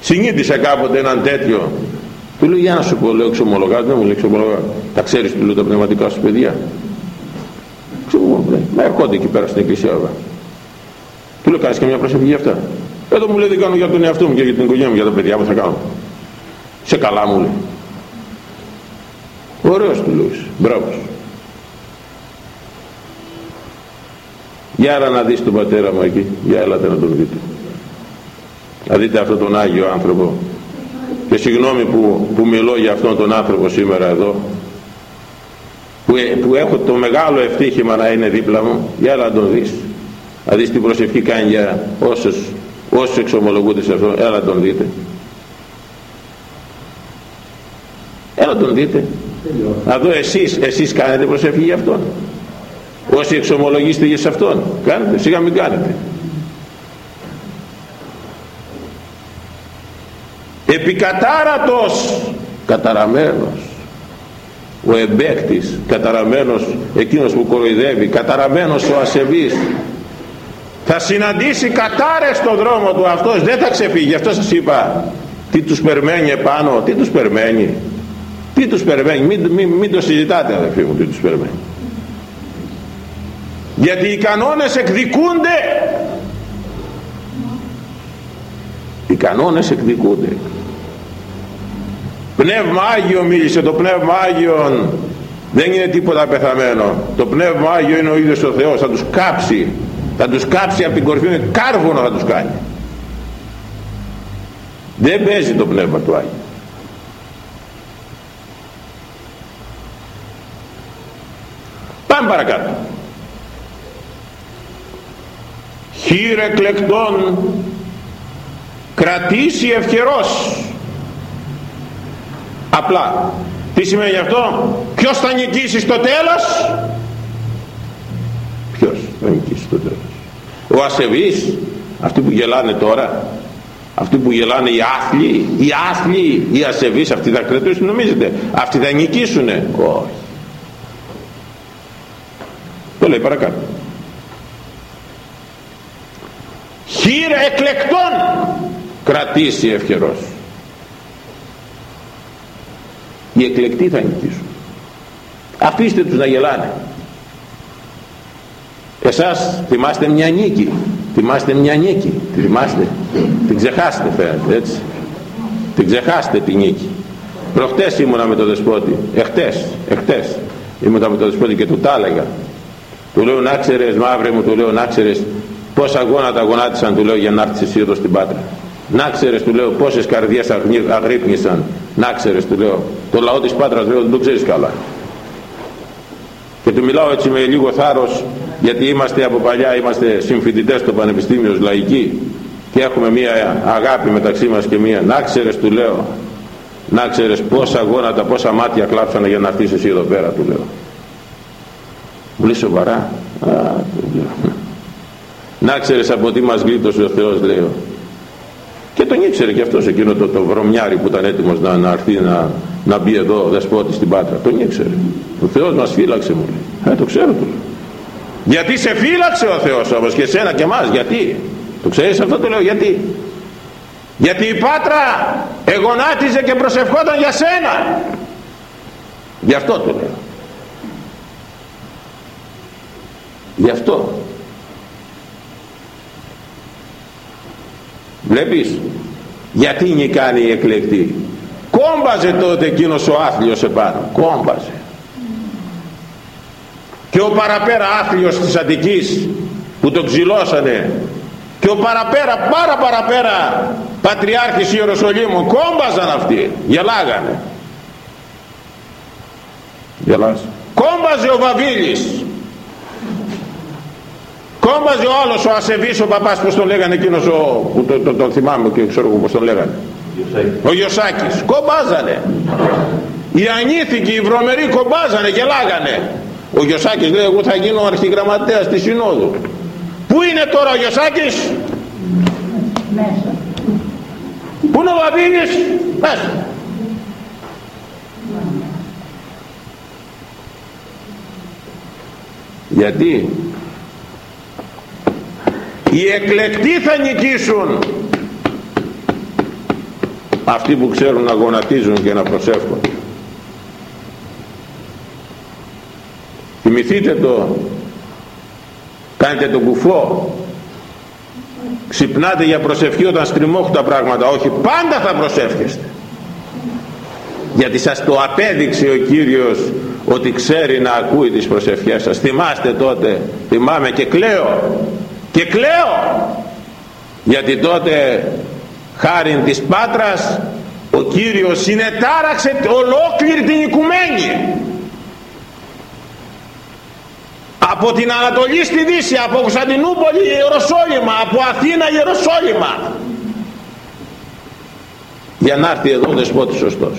Συνήθισε κάποτε έναν τέτοιο. Του λέει για να σου πω λέω ξομολογά δεν μου λέει ξομολογά τα ξέρεις του λέω τα πνευματικά σου παιδιά. Ξομολογά μα ερχόνται εκεί πέρα στην εκκλησία του λέω κάνεις και μια προσευχή για αυτά εδώ μου λέει δεν κάνω για τον εαυτό μου και για την οικογένεια μου, για τα παιδιά μου θα κάνω. Σε καλά μου λέει. Ωραίος του λέω, μπράβος Για έλα να δεις τον πατέρα μου εκεί, για έλατε να τον δείτε. Να δείτε αυτόν τον Άγιο άνθρωπο. Και συγγνώμη που, που μιλώ για αυτόν τον άνθρωπο σήμερα εδώ, που, που έχω το μεγάλο ευτύχημα να είναι δίπλα μου, για έλα να τον δεις. Να δεις την προσευχή κάνει για όσους όσοι εξομολογούνται σε αυτό έλα τον δείτε. Έλα τον δείτε. Να δω εσείς εσείς κάνετε προσευχή για αυτόν. Όσοι εξομολογείστε για σε αυτόν κάνετε σιγά μην κάνετε. Επικατάρατος καταραμένος. Ο εμπέκτης καταραμένος εκείνος που κοροϊδεύει καταραμένος ο ασεβής θα συναντήσει κατάρες στον δρόμο του αυτός. Δεν θα ξεφύγει. Αυτό σας είπα. Τι τους περιμένει επάνω τι τους περιμένει. Τι τους περιμένει. Μην, μην, μην το συζητάτε αδελφοί μου τι τους περιμένει. Γιατί οι κανόνες εκδικούνται. Οι κανόνες εκδικούνται. Πνεύμα Άγιο μίλησε το Πνεύμα Άγιον. Δεν είναι τίποτα πεθαμένο. Το Πνεύμα Άγιο είναι ο ίδιος ο Θεός. Θα τους κάψει θα τους κάψει από την κορφή με κάρβουνο θα τους κάνει. Δεν παίζει το πνεύμα του Άγιου. Πάμε παρακάτω. Χείρε κλεκτών κρατήσει ευχερός. Απλά τι σημαίνει αυτό; Ποιος θα νικήσει στο τέλος; Ποιος θα νικήσει στο τέλος; Ο ασεβής αυτοί που γελάνε τώρα αυτοί που γελάνε οι άθλοι οι άθλοι οι ασεβείς αυτοί θα κρατήσουν νομίζετε αυτοί θα νικήσουνε. Όχι. Το λέει παρακάτω. Χείρα εκλεκτών κρατήσει ευχερός. Οι εκλεκτοί θα νικήσουν. Αφήστε τους να γελάνε εσάς θυμάστε μια νίκη. Θυμάστε μια νίκη. Τη θυμάστε. Την ξεχάστε φαίνεται έτσι. Την ξεχάστε τη νίκη. Προχτές ήμουνα με τον δεσπότη. Εχτες εχτες ήμουνα με τον δεσπότη και του τα έλεγα. Του λέω να ξέρεις μαύρε μου του λέω να ξέρεις πόσα γόνατα γονάτισαν του λέω για να έρθεις εσύ εδώ στην Πάτρα να ξέρεις του λέω πόσες καρδιές αγρύπνησαν να ξέρεις του λέω το λαό της Πάτρας λέω δεν το ξέρεις καλά και του μιλάω έτσι με λίγο θάρρος γιατί είμαστε από παλιά είμαστε συμφοιτητές στο Πανεπιστήμιο λαϊκοί. Και έχουμε μία αγάπη μεταξύ μας και μία. Να ξέρεις του λέω να ξέρεις πόσα γόνατα πόσα μάτια κλάψανε για να έρθεις εσύ εδώ πέρα του λέω. Μου λέει σοβαρά. Α, να ξέρεις από τι μας γλίτωσε ο Θεός λέω. Και τον ήξερε και αυτός εκείνο το, το βρωμιάρι που ήταν έτοιμος να, να έρθει να, να μπει εδώ δεσπότης στην Πάτρα. Τον ήξερε. Ο Θεός μας φύλαξε μου λέει. Ε, το ξέρω του γιατί σε φύλαξε ο Θεός όμως και εσένα και εμάς γιατί. Το ξέρεις αυτό το λέω γιατί. Γιατί η Πάτρα εγωνάτιζε και προσευχόταν για σένα. Γι' αυτό το λέω. Γι' αυτό. Βλέπεις γιατί νικάνει η εκλεκτή. Κόμπαζε τότε εκείνος ο άθλιος επάνω. Κόμπαζε και ο παραπέρα άθλιος της Αττικής που τον ξυλώσανε. Και ο παραπέρα πάρα παραπέρα πατριάρχης Ιεροσολύμου κόμπαζαν αυτοί γελάγανε. Γελάς. Κόμπαζε ο Βαβίλης. Κόμπαζε ο άλλος ο ασεβής ο παπάς πως τον λέγανε εκείνος ο, που τον το, το, θυμάμαι και ξέρω πως τον λέγανε. Ο Γιωσάκης κομπάζανε οι ανήθικοι οι βρωμεροί κομπάζανε γελάγανε ο Γιωσάκης λέει εγώ θα γίνω αρχιγραμματέας της Συνόδου πού είναι τώρα ο Γιωσάκης; Μέσα. Πού είναι ο Βαβίνης; Μέσα. Γιατί; Οι εκλεκτοί θα νικήσουν. Αυτοί που ξέρουν να γονατίζουν και να προσεύχουν θυμηθείτε το. Κάνετε τον κουφό. Ξυπνάτε για προσευχή όταν στριμώχουν τα πράγματα. Όχι πάντα θα προσεύχεστε. Γιατί σας το απέδειξε ο Κύριος ότι ξέρει να ακούει τις προσευχές σας. Θυμάστε τότε θυμάμαι και κλαίω. Και κλαίω. Γιατί τότε χάριν της Πάτρας ο Κύριος συνετάραξε ολόκληρη την οικουμένη από την Ανατολή στη Δύση από Κωνσταντινούπολη Ιεροσόλυμα από Αθήνα Ιεροσόλυμα. Για να έρθει εδώ ο δεσπότης σωστός.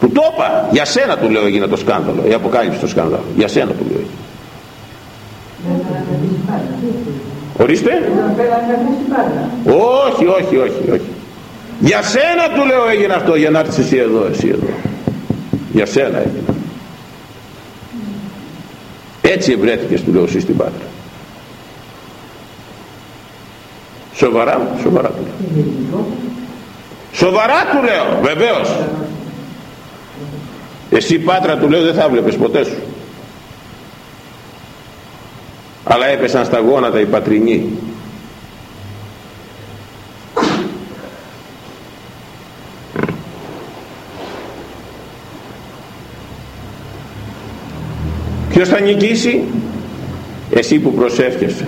Του το είπα για σένα του λέω έγινε το σκάνδαλο η αποκάλυψη το σκάνδαλο για σένα του λέω ορίστε. Όχι όχι όχι όχι. Για σένα του λέω έγινε αυτό για να έρθεις εσύ εδώ εσύ εδώ. Για σένα έγινε έτσι ευρέθηκες του λέω εσύ στην Πάτρα. Σοβαρά σοβαρά του λέω. Σοβαρά του λέω βεβαίως. Εσύ Πάτρα του λέω δεν θα βλέπεις ποτέ σου. Αλλά έπεσαν στα γόνατα οι πατρινοί ποιος θα νικήσει; Εσύ που προσεύχεσαι.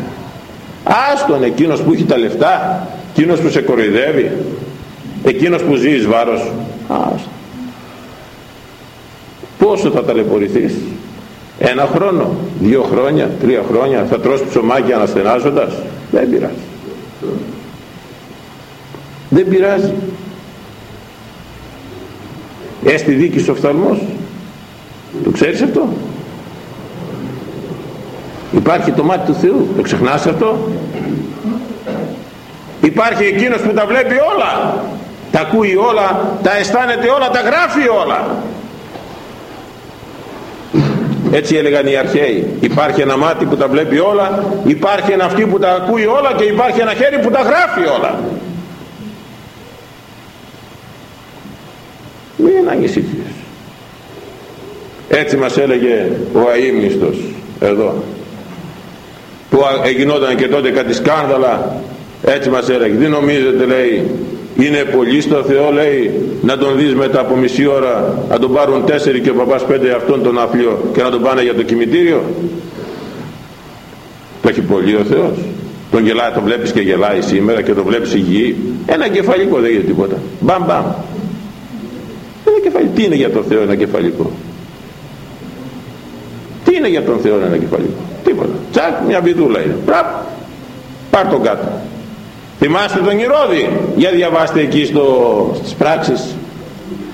Άστον εκείνος που έχει τα λεφτά εκείνος που σε κοροϊδεύει εκείνος που ζει εις βάρος. Άστον πόσο θα ταλαιπωρηθείς; Ένα χρόνο, δύο χρόνια, τρία χρόνια θα τρως ψωμάκι αναστενάζοντας δεν πειράζει. Δεν πειράζει. Έστι δίκης ο φθαλμός. Το ξέρεις αυτό; Υπάρχει το μάτι του Θεού το ξεχνάς αυτό; Υπάρχει εκείνος που τα βλέπει όλα τα ακούει όλα τα αισθάνεται όλα τα γράφει όλα. Έτσι έλεγαν οι αρχαίοι. Υπάρχει ένα μάτι που τα βλέπει όλα υπάρχει ένα αυτή που τα ακούει όλα και υπάρχει ένα χέρι που τα γράφει όλα. Μην ανησυχείς. Έτσι μας έλεγε ο αείμνηστος εδώ που γινόταν και τότε κάτι σκάνδαλα έτσι μας έλεγε. Δεν νομίζετε λέει είναι πολύ στο Θεό λέει να τον δεις μετά από μισή ώρα να τον πάρουν τέσσερι και ο παπάς πέντε αυτόν τον αθλιο και να τον πάνε για το κημητήριο το έχει πολύ ο Θεός. Τον γελάει, τον βλέπεις και γελάει σήμερα και τον βλέπεις υγιή ένα κεφαλικό δεν είναι τίποτα. Μπαμ μπαμ. Ένα κεφαλικό. Τι είναι για τον Θεό ένα κεφαλικό; Τι είναι για τον Θεό ένα κεφαλικό; Τίποτα. Τσακ μια βιδούλα είναι. Πραπ, πάρ τον κάτω. Θυμάστε τον Ηρώδη για διαβάστε εκεί στο, στις πράξεις.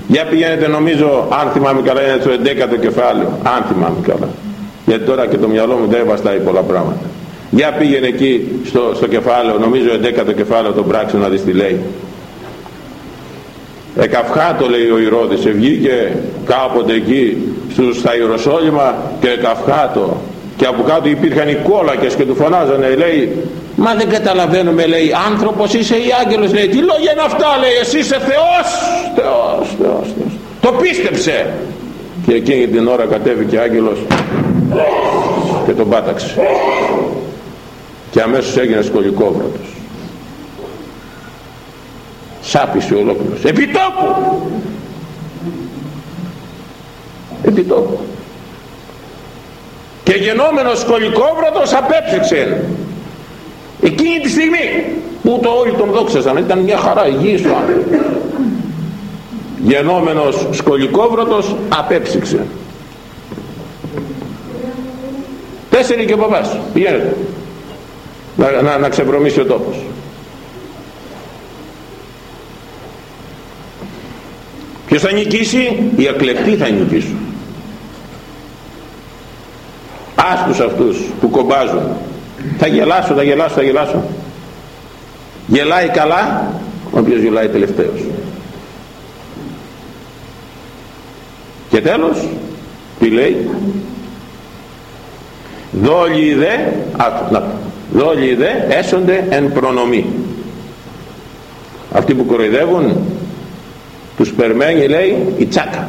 Για πηγαίνετε νομίζω αν θυμάμαι καλά είναι το 11ο κεφάλαιο. Αν θυμάμαι καλά. Γιατί τώρα και το μυαλό μου δεν βαστάει πολλά πράγματα. Για πήγαινε εκεί στο, στο κεφάλαιο νομίζω 11ο κεφάλαιο των πράξεων να δεις τι λέει. Εκαυχάτο λέει ο Ηρώδης. Βγήκε κάποτε εκεί στα Ιεροσόλυμα και Καυχάτο και από κάτω υπήρχαν οι κόλακες και του φωνάζανε λέει μα δεν καταλαβαίνουμε λέει άνθρωπος είσαι ή άγγελος λέει τι λόγια είναι αυτά λέει εσύ είσαι Θεός Θεός Θεός, Θεός. το πίστεψε. Και εκείνη την ώρα κατέβηκε άγγελος και τον πάταξε. Και αμέσως έγινε σκολικόβρατος σάπισε ολόκληρος. Επιτόπου επιτόπου και γενόμενος σκολικόβρατος απέψυξε. Εκείνη τη στιγμή που το όλοι τον δόξαζαν ήταν μια χαρά υγιής ο γενόμενος σκολικόβρατος απέψυξε. Τέσσερι και ο παπάς πηγαίνετε. Να, να, να ξεβρωμίσει ο τόπος. Ποιος θα νικήσει; Οι εκλεκτοί θα νικήσουν άστους αυτούς που κομπάζουν. Θα γελάσω, θα γελάσω, θα γελάσω. Γελάει καλά ο οποίος γελάει τελευταίος. Και τέλος τι λέει; Δόλοι δε δόλοι δε έσονται εν προνομή αυτοί που κοροϊδεύουν τους περμένει λέει η τσάκα.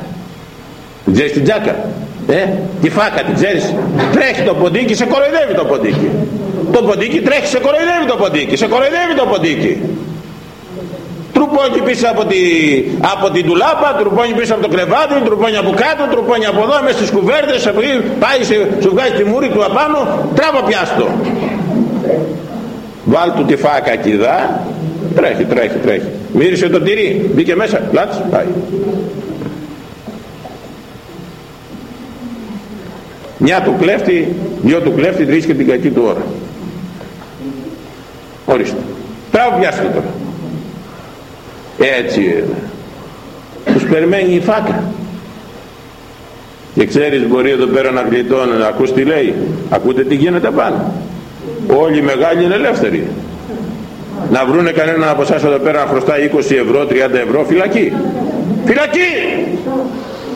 Ξέρεις την τσάκα; Ε, τη φάκα την ξέρεις τρέχει το ποντίκι σε κοροϊδεύει το ποντίκι το ποντίκι τρέχει σε κοροϊδεύει το ποντίκι σε κοροϊδεύει το ποντίκι τρουπώνει πίσω από, τη, από την τουλάπα, τρουπώνει πίσω από το κρεβάτι, τρουπώνει από κάτω, τρουπώνει από εδώ, μέσα στις κουβέρτες, από εκεί, πάει, σε, σου βγάζει τη μούρη του απάνω, τράβα πιάστο. Βάλ του τη φάκα κιδά, τρέχει, τρέχει, τρέχει. Μύρισε το τυρί, μπήκε μέσα, λάτς, πάει. Μια του κλέφτη, δυο του κλέφτη, τρεις και την κακή του ώρα. Ορίστε. Τράβα πιάστο τώρα έτσι είναι. Τους περιμένει η φάκα και ξέρεις μπορεί εδώ πέρα να γλιτώνει να ακούς τι λέει. Ακούτε τι γίνεται πάνω. Όλοι οι μεγάλοι είναι ελεύθεροι. Να βρούνε κανέναν από εσάς εδώ πέρα να χρωστάει 20 ευρώ, 30 ευρώ φυλακή. Φυλακή!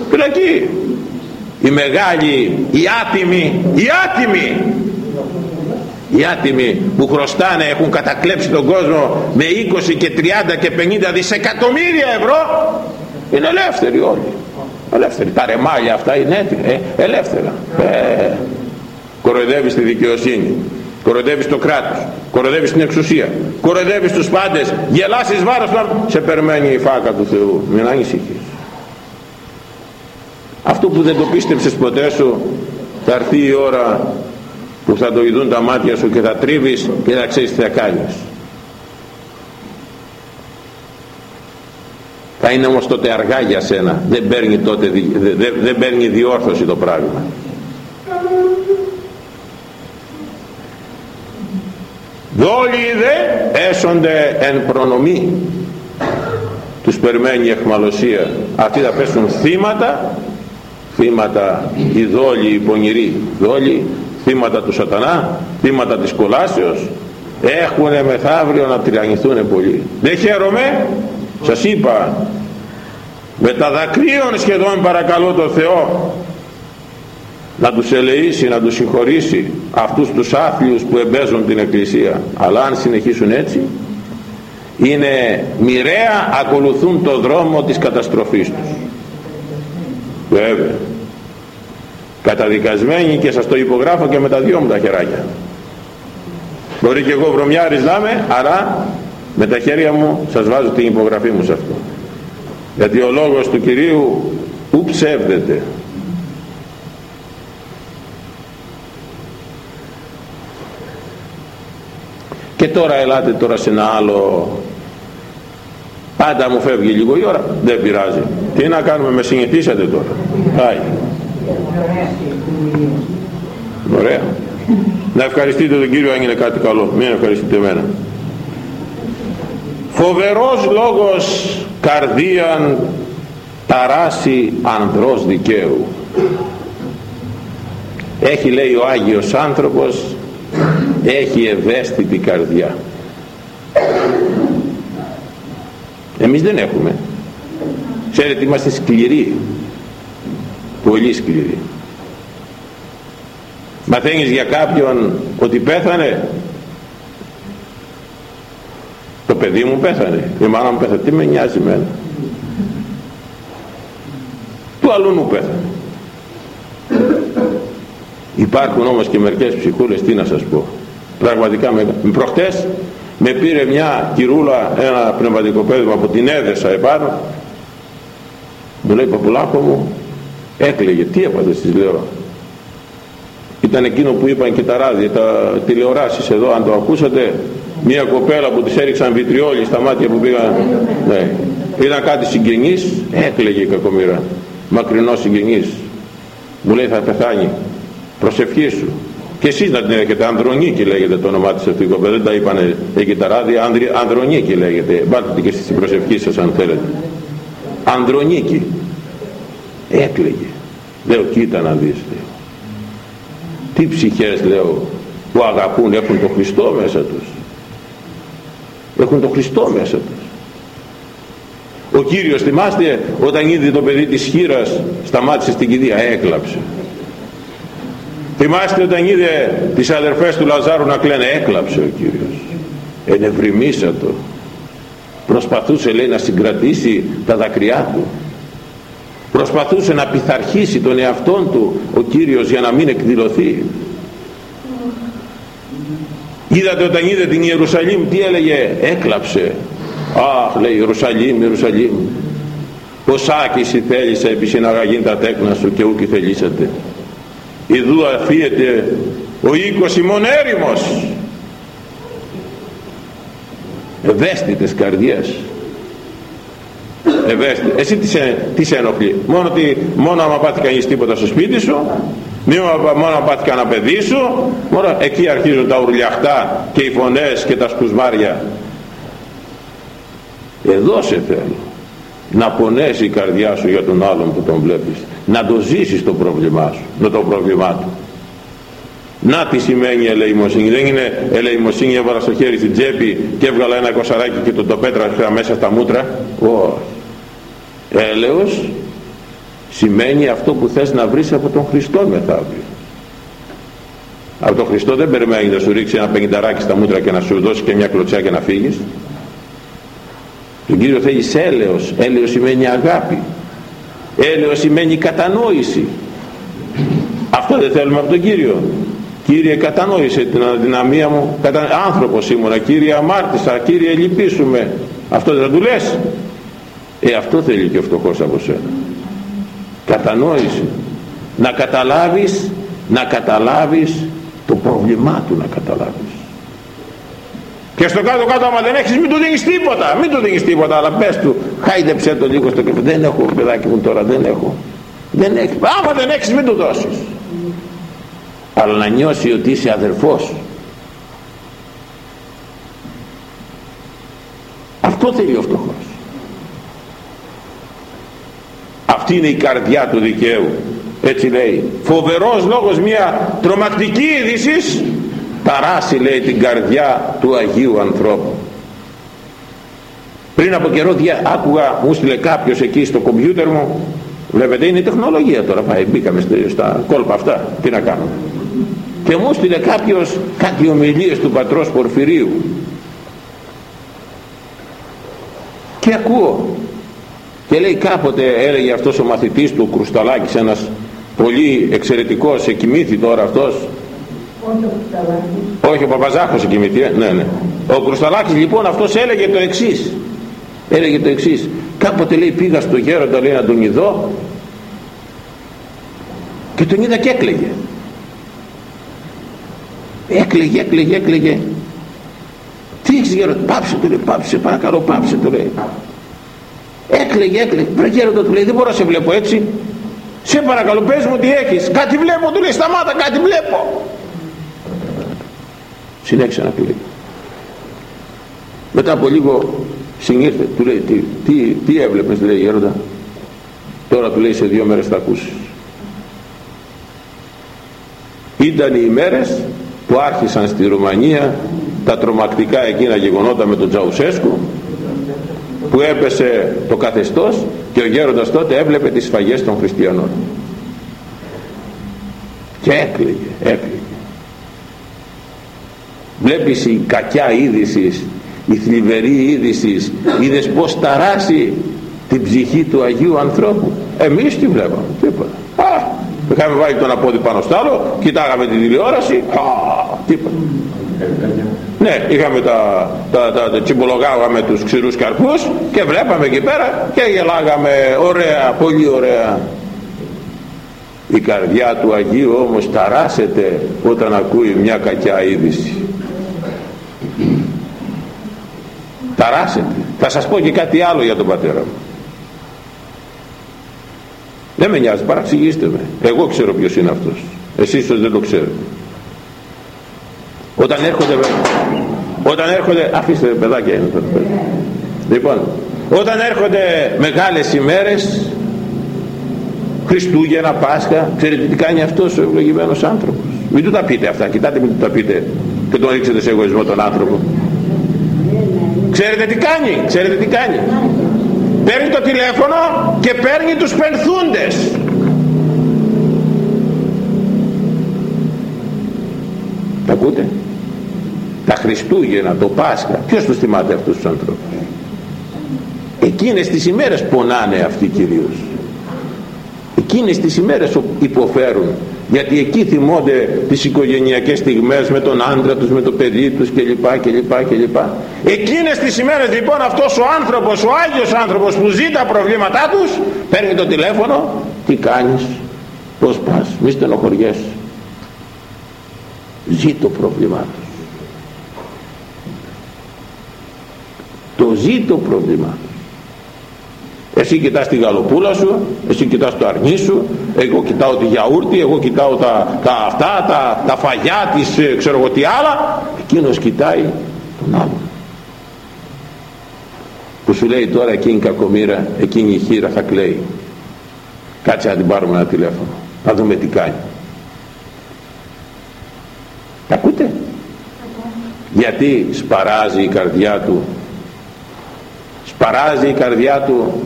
Φυλακή οι μεγάλοι, οι άτιμοι, οι άτιμοι. Οι άτιμοι που χρωστάνε έχουν κατακλέψει τον κόσμο με 20 και 30 και 50 δισεκατομμύρια ευρώ. Είναι ελεύθεροι όλοι. Ελεύθεροι. Τα ρεμάλια αυτά είναι έτοιμα ε, ελεύθερα. Ε, κοροϊδεύεις τη δικαιοσύνη κοροϊδεύεις το κράτος κοροϊδεύεις την εξουσία κοροϊδεύεις τους πάντες γελάσεις βάρος σε περιμένει η φάκα του Θεού. Μην ανησυχείς αυτό που δεν το πίστεψες ποτέ σου θα έρθει η ώρα που θα το ειδούν τα μάτια σου και θα τρίβεις και θα ξέρεις τι θα κάνεις. Θα είναι όμως τότε αργά για σένα. Δεν παίρνει, τότε, δεν, δεν παίρνει διόρθωση το πράγμα. Δόλοι δε έσονται εν προνομή τους περιμένει η εχμαλωσία αυτοί θα πέσουν θύματα θύματα οι δόλοι οι πονηροί δόλοι θύματα του σατανά θύματα της κολάσεως έχουν μεθαύριο να τυραννηθούν πολύ. Δεν χαίρομαι σας είπα με τα δακρύων σχεδόν παρακαλώ το Θεό να τους ελεήσει, να τους συγχωρήσει αυτούς τους άθλιους που εμπέζουν την Εκκλησία. Αλλά αν συνεχίσουν έτσι είναι μοιραία ακολουθούν το δρόμο της καταστροφής τους βέβαια. Καταδικασμένοι και σας το υπογράφω και με τα δυο μου τα χεράκια. Μπορεί και εγώ βρωμιάρης να είμαι αλλά με τα χέρια μου σας βάζω την υπογραφή μου σε αυτό. Γιατί ο λόγος του Κυρίου που ψεύδεται. Και τώρα ελάτε τώρα σε ένα άλλο πάντα μου φεύγει λίγο η ώρα δεν πειράζει τι να κάνουμε με συνηθίσατε τώρα πάει Ωραία. Να ευχαριστείτε τον Κύριο αν είναι κάτι καλό. Μην ευχαριστείτε εμένα. Φοβερός λόγος καρδίαν ταράσει ανδρός δικαίου. Έχει λέει ο Άγιος άνθρωπος έχει ευαίσθητη καρδιά. Εμείς δεν έχουμε. Ξέρετε είμαστε σκληροί. Πολύ σκληρή μαθαίνεις για κάποιον ότι πέθανε; Το παιδί μου πέθανε. Η μάνα μου πέθανε. Τι με νοιάζει εμένα; Του αλλού μου πέθανε. Υπάρχουν όμως και μερικές ψυχούλες τι να σας πω. Πραγματικά με, προχτές με πήρε μια κυρούλα ένα πνευματικό παιδί από την έδεσα επάνω. Μου λέει παπουλάκο μου έκλαιγε. Τι έπαθες της λέω. Ήταν εκείνο που είπαν και τα ράδια τα τηλεοράσεις εδώ αν το ακούσατε. Μια κοπέλα που της έριξαν βιτριόλι στα μάτια που πήγαν. Ναι. ήταν κάτι συγγενής έκλαιγε η κακομήρα μακρινός συγγενής. Μου λέει θα πεθάνει. Προσευχή σου και εσείς να την έχετε Ανδρονίκη λέγεται το όνομά της αυτή η κοπέλα δεν τα είπανε εκεί τα ράδια Ανδρονίκη λέγεται. Βάλτε και στην προσευχή σας αν θέλετε. Ανδρονίκη. Έκλαιγε. Λέω κοίτα να δεις λέω. τι ψυχές λέω που αγαπούν έχουν το Χριστό μέσα τους. Έχουν το Χριστό μέσα τους. Ο Κύριος θυμάστε όταν είδε το παιδί της χείρας σταμάτησε στην κηδεία έκλαψε θυμάστε όταν είδε τις αδερφές του Λαζάρου να κλαίνε έκλαψε ο Κύριος. Ενευρυμίσατο προσπαθούσε λέει να συγκρατήσει τα δακρυά του. Προσπαθούσε να πειθαρχήσει τον εαυτόν του ο Κύριος για να μην εκδηλωθεί. Είδατε όταν είδε την Ιερουσαλήμ τι έλεγε έκλαψε. Αχ λέει Ιερουσαλήμ Ιερουσαλήμ πως άκηση θέλησε επί συναγαγήν τα τέκνα σου και ούκη θελήσατε ιδού αφίεται ο οίκος ημών έρημος ευαίσθητες καρδιές ευαίσθητη. Εσύ τι σε, τι σε ενοχλεί; Μόνο, ότι, μόνο άμα πάθει κανείς τίποτα στο σπίτι σου, μόνο άμα πάθει κανένα παιδί σου, μόνο εκεί αρχίζουν τα ουρλιαχτά και οι φωνές και τα σκουσμάρια. Εδώ σε θέλω. Να πονέσει η καρδιά σου για τον άλλον που τον βλέπεις. Να το ζήσεις το πρόβλημά σου, με το πρόβλημά του. Να τι σημαίνει ελεημοσύνη. Δεν είναι ελεημοσύνη έβαλα στο χέρι στην τσέπη και έβγαλα ένα κοσαράκι και τον το πέτρα μέσα στα μούτρα. Όχι έλεος σημαίνει αυτό που θες να βρεις από τον Χριστό μεθαύριο από τον Χριστό δεν περιμένεις να σου ρίξει ένα πενινταράκι στα μούτρα και να σου δώσει και μια κλωτσιά και να φύγεις τον Κύριο θέλεις έλεος έλεος σημαίνει αγάπη έλεος σημαίνει κατανόηση αυτό δεν θέλουμε από τον Κύριο Κύριε κατανόησε την αδυναμία μου κατα... άνθρωπος ήμουνα Κύριε αμάρτησα Κύριε λυπήσουμε αυτό δεν θα του λες ε αυτό θέλει και ο φτωχός από σένα. Κατανόηση. Να καταλάβεις, να καταλάβεις το πρόβλημά του να καταλάβεις. Και στο κάτω κάτω άμα δεν έχεις μην του δίνεις τίποτα. Μην του δίνεις τίποτα αλλά πες του χάιδεψέ το λίγο στο κεφάλι. Δεν έχω παιδάκι μου τώρα δεν έχω. Δεν έχει. Άμα δεν έχεις μην του δώσεις. Αλλά να νιώσει ότι είσαι αδερφός. Αυτό θέλει ο φτωχός. αυτή είναι η καρδιά του δικαίου έτσι λέει φοβερός λόγος μια τρομακτική είδηση ταράσει λέει την καρδιά του Αγίου ανθρώπου πριν από καιρό δια, άκουγα μου στείλε κάποιος εκεί στο κομπιούτερ μου βλέπετε είναι η τεχνολογία τώρα πάει μπήκαμε στα κόλπα αυτά τι να κάνουμε και μου στείλε κάποιος κάτι ομιλίες του πατρός Πορφυρίου. Και ακούω. Και λέει κάποτε έλεγε αυτός ο μαθητής του ο Κρουσταλάκης ένας πολύ εξαιρετικός εκοιμήθη τώρα αυτός. Όχι ο Παπαζάχος εκοιμήθη ε; ναι ναι. Ο Κρουσταλάκης λοιπόν αυτός έλεγε το εξής έλεγε το εξής κάποτε λέει πήγα στο γέροντα λέει να τον ειδώ και τον είδα και έκλαιγε. Έκλαιγε έκλαιγε έκλαιγε. Τι έχεις γέροντα πάψε του λέει πάψε παρακαλώ πάψε του λέει. Έκλαιγε έκλαιγε. Βρε γέροντα του λέει δεν μπορώ να σε βλέπω έτσι. Σε παρακαλώ πες μου τι έχεις. Κάτι βλέπω του λέει σταμάτα κάτι βλέπω. Συνέχισε να κλαίει. Μετά από λίγο συνήρθε του λέει τι, τι, τι έβλεπες λέει γέροντα. Τώρα του λέει σε δύο μέρες θα ακούσεις. Ήταν οι ημέρες που άρχισαν στη Ρουμανία τα τρομακτικά εκείνα γεγονότα με τον Τζαουσέσκου που έπεσε το καθεστώς και ο γέροντας τότε έβλεπε τις σφαγές των χριστιανών. Και έκλαιγε έκλαιγε. Βλέπεις η κακιά είδηση η θλιβερή είδηση είδες πως ταράσει την ψυχή του Αγίου ανθρώπου. Εμείς τι βλέπαμε. Τίποτα. Α, είχαμε βάλει τον απόδι πάνω στο άλλο κοιτάγαμε τη τηλεόραση. Α, τίποτα. Ναι είχαμε τα, τα, τα, τα τσιμπολογάγαμε τους ξηρούς καρπούς και βλέπαμε εκεί πέρα και γελάγαμε ωραία πολύ ωραία. Η καρδιά του Αγίου όμως ταράσεται όταν ακούει μια κακιά είδηση ταράσετε θα σας πω και κάτι άλλο για τον πατέρα μου. Δεν με νοιάζει παραξηγήστε με. Εγώ ξέρω ποιος είναι αυτός. Εσείς ίσως δεν το ξέρετε. Όταν έρχονται όταν έρχονται αφήστε παιδάκια είναι το λοιπόν όταν έρχονται μεγάλες ημέρες Χριστούγεννα, Πάσχα ξέρετε τι κάνει αυτός ο ευλογημένος άνθρωπος. Μην του τα πείτε αυτά. Κοιτάτε μην του τα πείτε και τον ρίξετε σε εγωισμό τον άνθρωπο Ξέρετε τι κάνει, ξέρετε τι κάνει. Παίρνει το τηλέφωνο και παίρνει τους πενθούντες. Τα ακούτε; Τα Χριστούγεννα, το Πάσχα. Ποιος τους θυμάται αυτούς τους ανθρώπους; Εκείνες τις ημέρες πονάνε αυτοί κυρίως. Εκείνες τις ημέρες υποφέρουν γιατί εκεί θυμώνται τις οικογενειακές στιγμές με τον άντρα τους, με το παιδί τους κλπ κλπ κλπ. Εκείνες τις ημέρες λοιπόν αυτός ο άνθρωπος, ο Άγιος άνθρωπος που ζει τα προβλήματά τους παίρνει το τηλέφωνο. Τι κάνεις, πως πας, μη στενοχωριέσαι. Ζει το πρόβλημά του. Το ζει το πρόβλημά του εσύ κοιτάς τη γαλοπούλα σου εσύ κοιτάς το αρνί σου εγώ κοιτάω τη γιαούρτι εγώ κοιτάω τα, τα αυτά τα, τα φαγιά της ε, ξέρω εγώ τι άλλα. Εκείνος κοιτάει τον άλλον. Που σου λέει τώρα εκείνη η κακομήρα εκείνη η χείρα θα κλαίει. Κάτσε να την πάρουμε ένα τηλέφωνο να δούμε τι κάνει τα ακούτε; Γιατί σπαράζει η καρδιά του. Σπαράζει η καρδιά του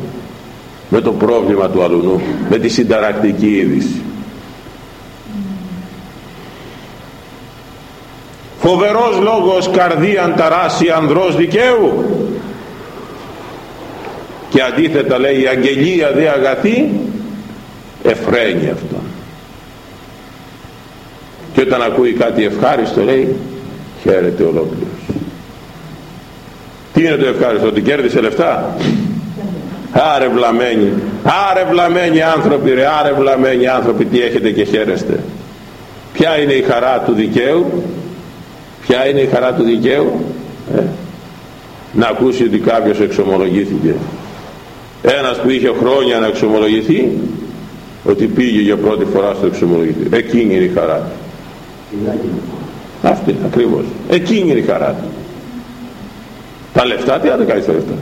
με το πρόβλημα του αλουνού με τη συνταρακτική είδηση. Φοβερός λόγος καρδίαν ταράσει ανδρός δικαίου. Και αντίθετα λέει η αγγελία δε αγαθή εφραίνει αυτό και όταν ακούει κάτι ευχάριστο λέει χαίρεται ολόκληρος τι είναι το ευχάριστο ότι κέρδισε λεφτά; Άρε βλαμμένοι, άρε βλαμμένοι άνθρωποι ρε, άρε βλαμμένοι άνθρωποι τι έχετε και χαίρεστε. Ποια είναι η χαρά του δικαίου, ποια είναι η χαρά του δικαίου, ε, να ακούσει ότι κάποιος εξομολογήθηκε. Ένας που είχε χρόνια να εξομολογηθεί, ότι πήγε για πρώτη φορά στο εξομολογηθεί. Εκείνη είναι η χαρά του. Αυτή ακριβώς. Εκείνη είναι η χαρά του. Τα λεφτά, τι θα κάνεις τα λεφτά;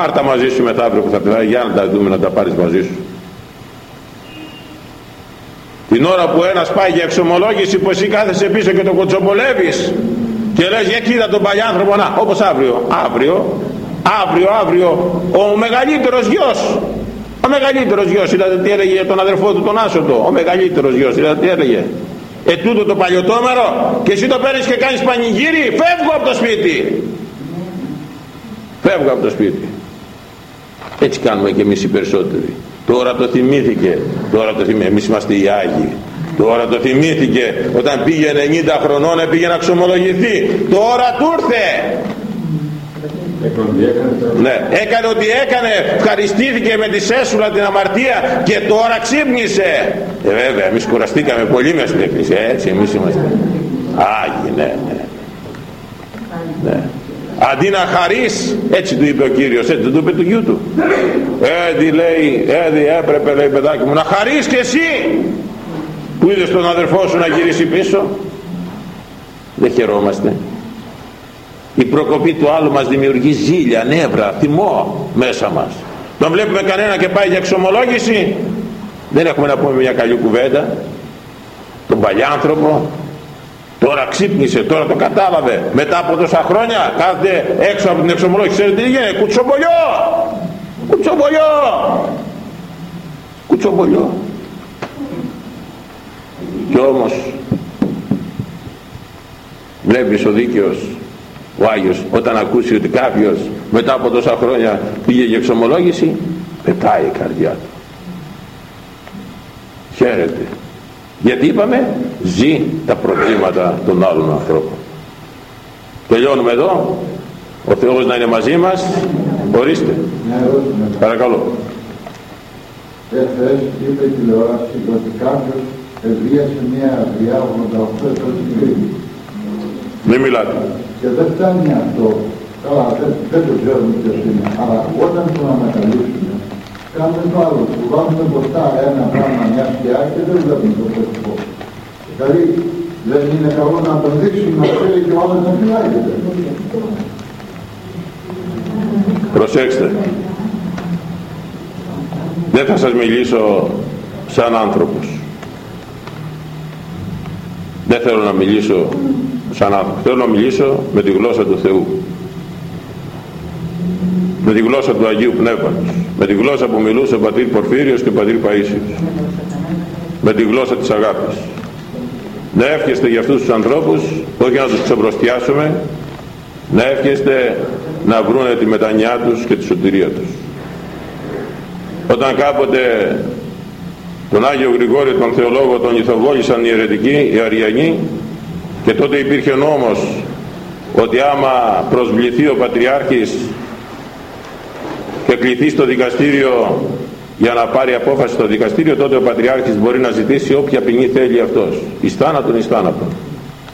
Πάρ τα μαζί σου αύριο που θα πεθάνει για να τα δούμε να τα πάρεις μαζί σου. Την ώρα που ένας πάει για εξομολόγηση που εσύ κάθεσαι πίσω και το κοτσομπολεύεις και λες για κοίτα τον παλιάνθρωπο να όπως αύριο αύριο αύριο αύριο ο μεγαλύτερος γιος ο μεγαλύτερος γιος είδατε τι έλεγε για τον αδερφό του τον Άσοτο ο μεγαλύτερος γιος είδατε τι έλεγε. Ε τούτο το παλιωτόμερο και εσύ το παίρνεις και κάνεις πανηγύρι φεύγω από το σπίτι φεύγω από το σπίτι έτσι κάνουμε και εμείς οι περισσότεροι. Τώρα το θυμήθηκε. Τώρα το θυμήθηκε εμείς είμαστε οι Άγιοι. Τώρα το θυμήθηκε. Όταν πήγε 90 χρονών πήγε να ξομολογηθεί τώρα του ήρθε. Ναι, έκανε ό,τι έκανε, ευχαριστήθηκε με τη σέσουλα την αμαρτία και τώρα ξύπνησε. Ε, βέβαια, εμείς κουραστήκαμε πολύ μέσα στην εκκλησία, έτσι εμείς είμαστε. Άγιοι, ναι, ναι. ναι αντί να χαρείς έτσι του είπε ο Κύριος έτσι του είπε του γιού του. Έδι λέει έδι έπρεπε λέει παιδάκι μου να χαρείς και εσύ που είδες τον αδερφό σου να γυρίσει πίσω. Δεν χαιρόμαστε. Η προκοπή του άλλου μας δημιουργεί ζήλια, νεύρα, θυμό μέσα μας. Τον βλέπουμε κανένα και πάει για εξομολόγηση. Δεν έχουμε να πούμε μια καλή κουβέντα. Τον παλιάνθρωπο Τώρα ξύπνησε, τώρα το κατάλαβε. Μετά από τόσα χρόνια κάθεται έξω από την εξομολόγηση. Ξέρετε τι γίνεται, κουτσομπολιό! Κουτσομπολιό! Κουτσομπολιό. και όμως βλέπεις ο δίκαιος ο Άγιος όταν ακούσει ότι κάποιος μετά από τόσα χρόνια πήγε για εξομολόγηση πετάει η καρδιά του χαίρεται γιατί είπαμε ζει τα προβλήματα των άλλων ανθρώπων τελειώνουμε εδώ ο Θεός να είναι μαζί μας ορίστε παρακαλώ Εχθές είπε η τηλεόραση ότι κάποιος ευρίασε μια αγριά 88 ετών στην Κρήτη. Μην μιλάτε. Και δεν φτάνει αυτό. Καλά, δεν, δεν το ξέρουμε ποιος είναι. Αλλά όταν τον ανακαλύψουμε, κάνουμε το άλλο. Του βάζουμε μπροστά ένα πράγμα, μια σκιά και δεν βλέπουμε το πρόσωπο. Δηλαδή, δεν είναι καλό να τον δείξουμε να ξέρει και ο άλλος να φυλάγεται. Προσέξτε. Δεν θα σας μιλήσω σαν άνθρωπος. Δεν θέλω να μιλήσω σαν άνθρωπος. Θέλω να μιλήσω με τη γλώσσα του Θεού. Με τη γλώσσα του Αγίου Πνεύματος. Με τη γλώσσα που μιλούσε ο πατήρ Πορφύριος και ο πατήρ Παΐσιος. Με τη γλώσσα της αγάπης. Να εύχεστε για αυτούς τους ανθρώπους, όχι να τους ξεμπροστιάσουμε, να εύχεστε να βρούνε τη μετανιά τους και τη σωτηρία τους όταν κάποτε τον Άγιο Γρηγόριο τον Θεολόγο τον ηθοβόλησαν οι αιρετικοί, οι Αριανοί και τότε υπήρχε νόμος ότι άμα προσβληθεί ο Πατριάρχης και κληθεί στο δικαστήριο για να πάρει απόφαση στο δικαστήριο τότε ο Πατριάρχης μπορεί να ζητήσει όποια ποινή θέλει αυτός. Εις θάνατον εις θάνατον.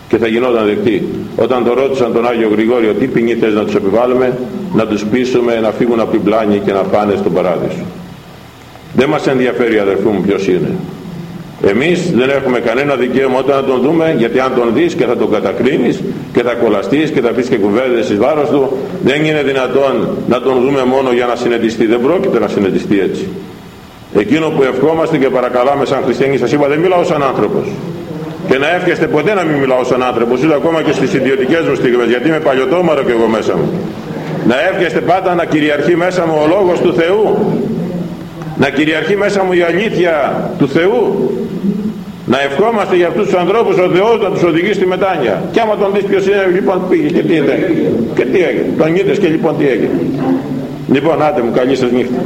Και θα γινόταν δεκτή. Όταν το ρώτησαν τον Άγιο Γρηγόριο τι ποινή θες να τους επιβάλλουμε να τους πείσουμε να φύγουν από την πλάνη και να πάνε στον παράδεισο δεν μας ενδιαφέρει αδερφού μου ποιος είναι. Εμείς δεν έχουμε κανένα δικαίωμα όταν να τον δούμε γιατί αν τον δεις και θα τον κατακρίνεις και θα κολλαστείς και θα πεις και κουβέντες εις βάρος του δεν είναι δυνατόν να τον δούμε μόνο για να συνετιστεί. Δεν πρόκειται να συνετιστεί έτσι. Εκείνο που ευχόμαστε και παρακαλάμε σαν χριστιανοί σας είπα δεν μιλάω σαν άνθρωπος. Και να εύχεστε ποτέ να μην μιλάω σαν άνθρωπος ούτε ακόμα και στις ιδιωτικές μου στιγμές γιατί είμαι παλιωτόμαρο και εγώ μέσα μου. Να εύχεστε πάντα να κυριαρχεί μέσα μου ο Λόγος του Θεού να κυριαρχεί μέσα μου η αλήθεια του Θεού. Να ευχόμαστε για αυτούς τους ανθρώπους ο Θεός να τους οδηγεί στη μετάνοια. Και άμα τον δεις ποιος είναι λοιπόν πήγε και τι έγινε και τι έγινε. Τον είδες και λοιπόν τι έγινε. Λοιπόν άντε μου καλή σας νύχτα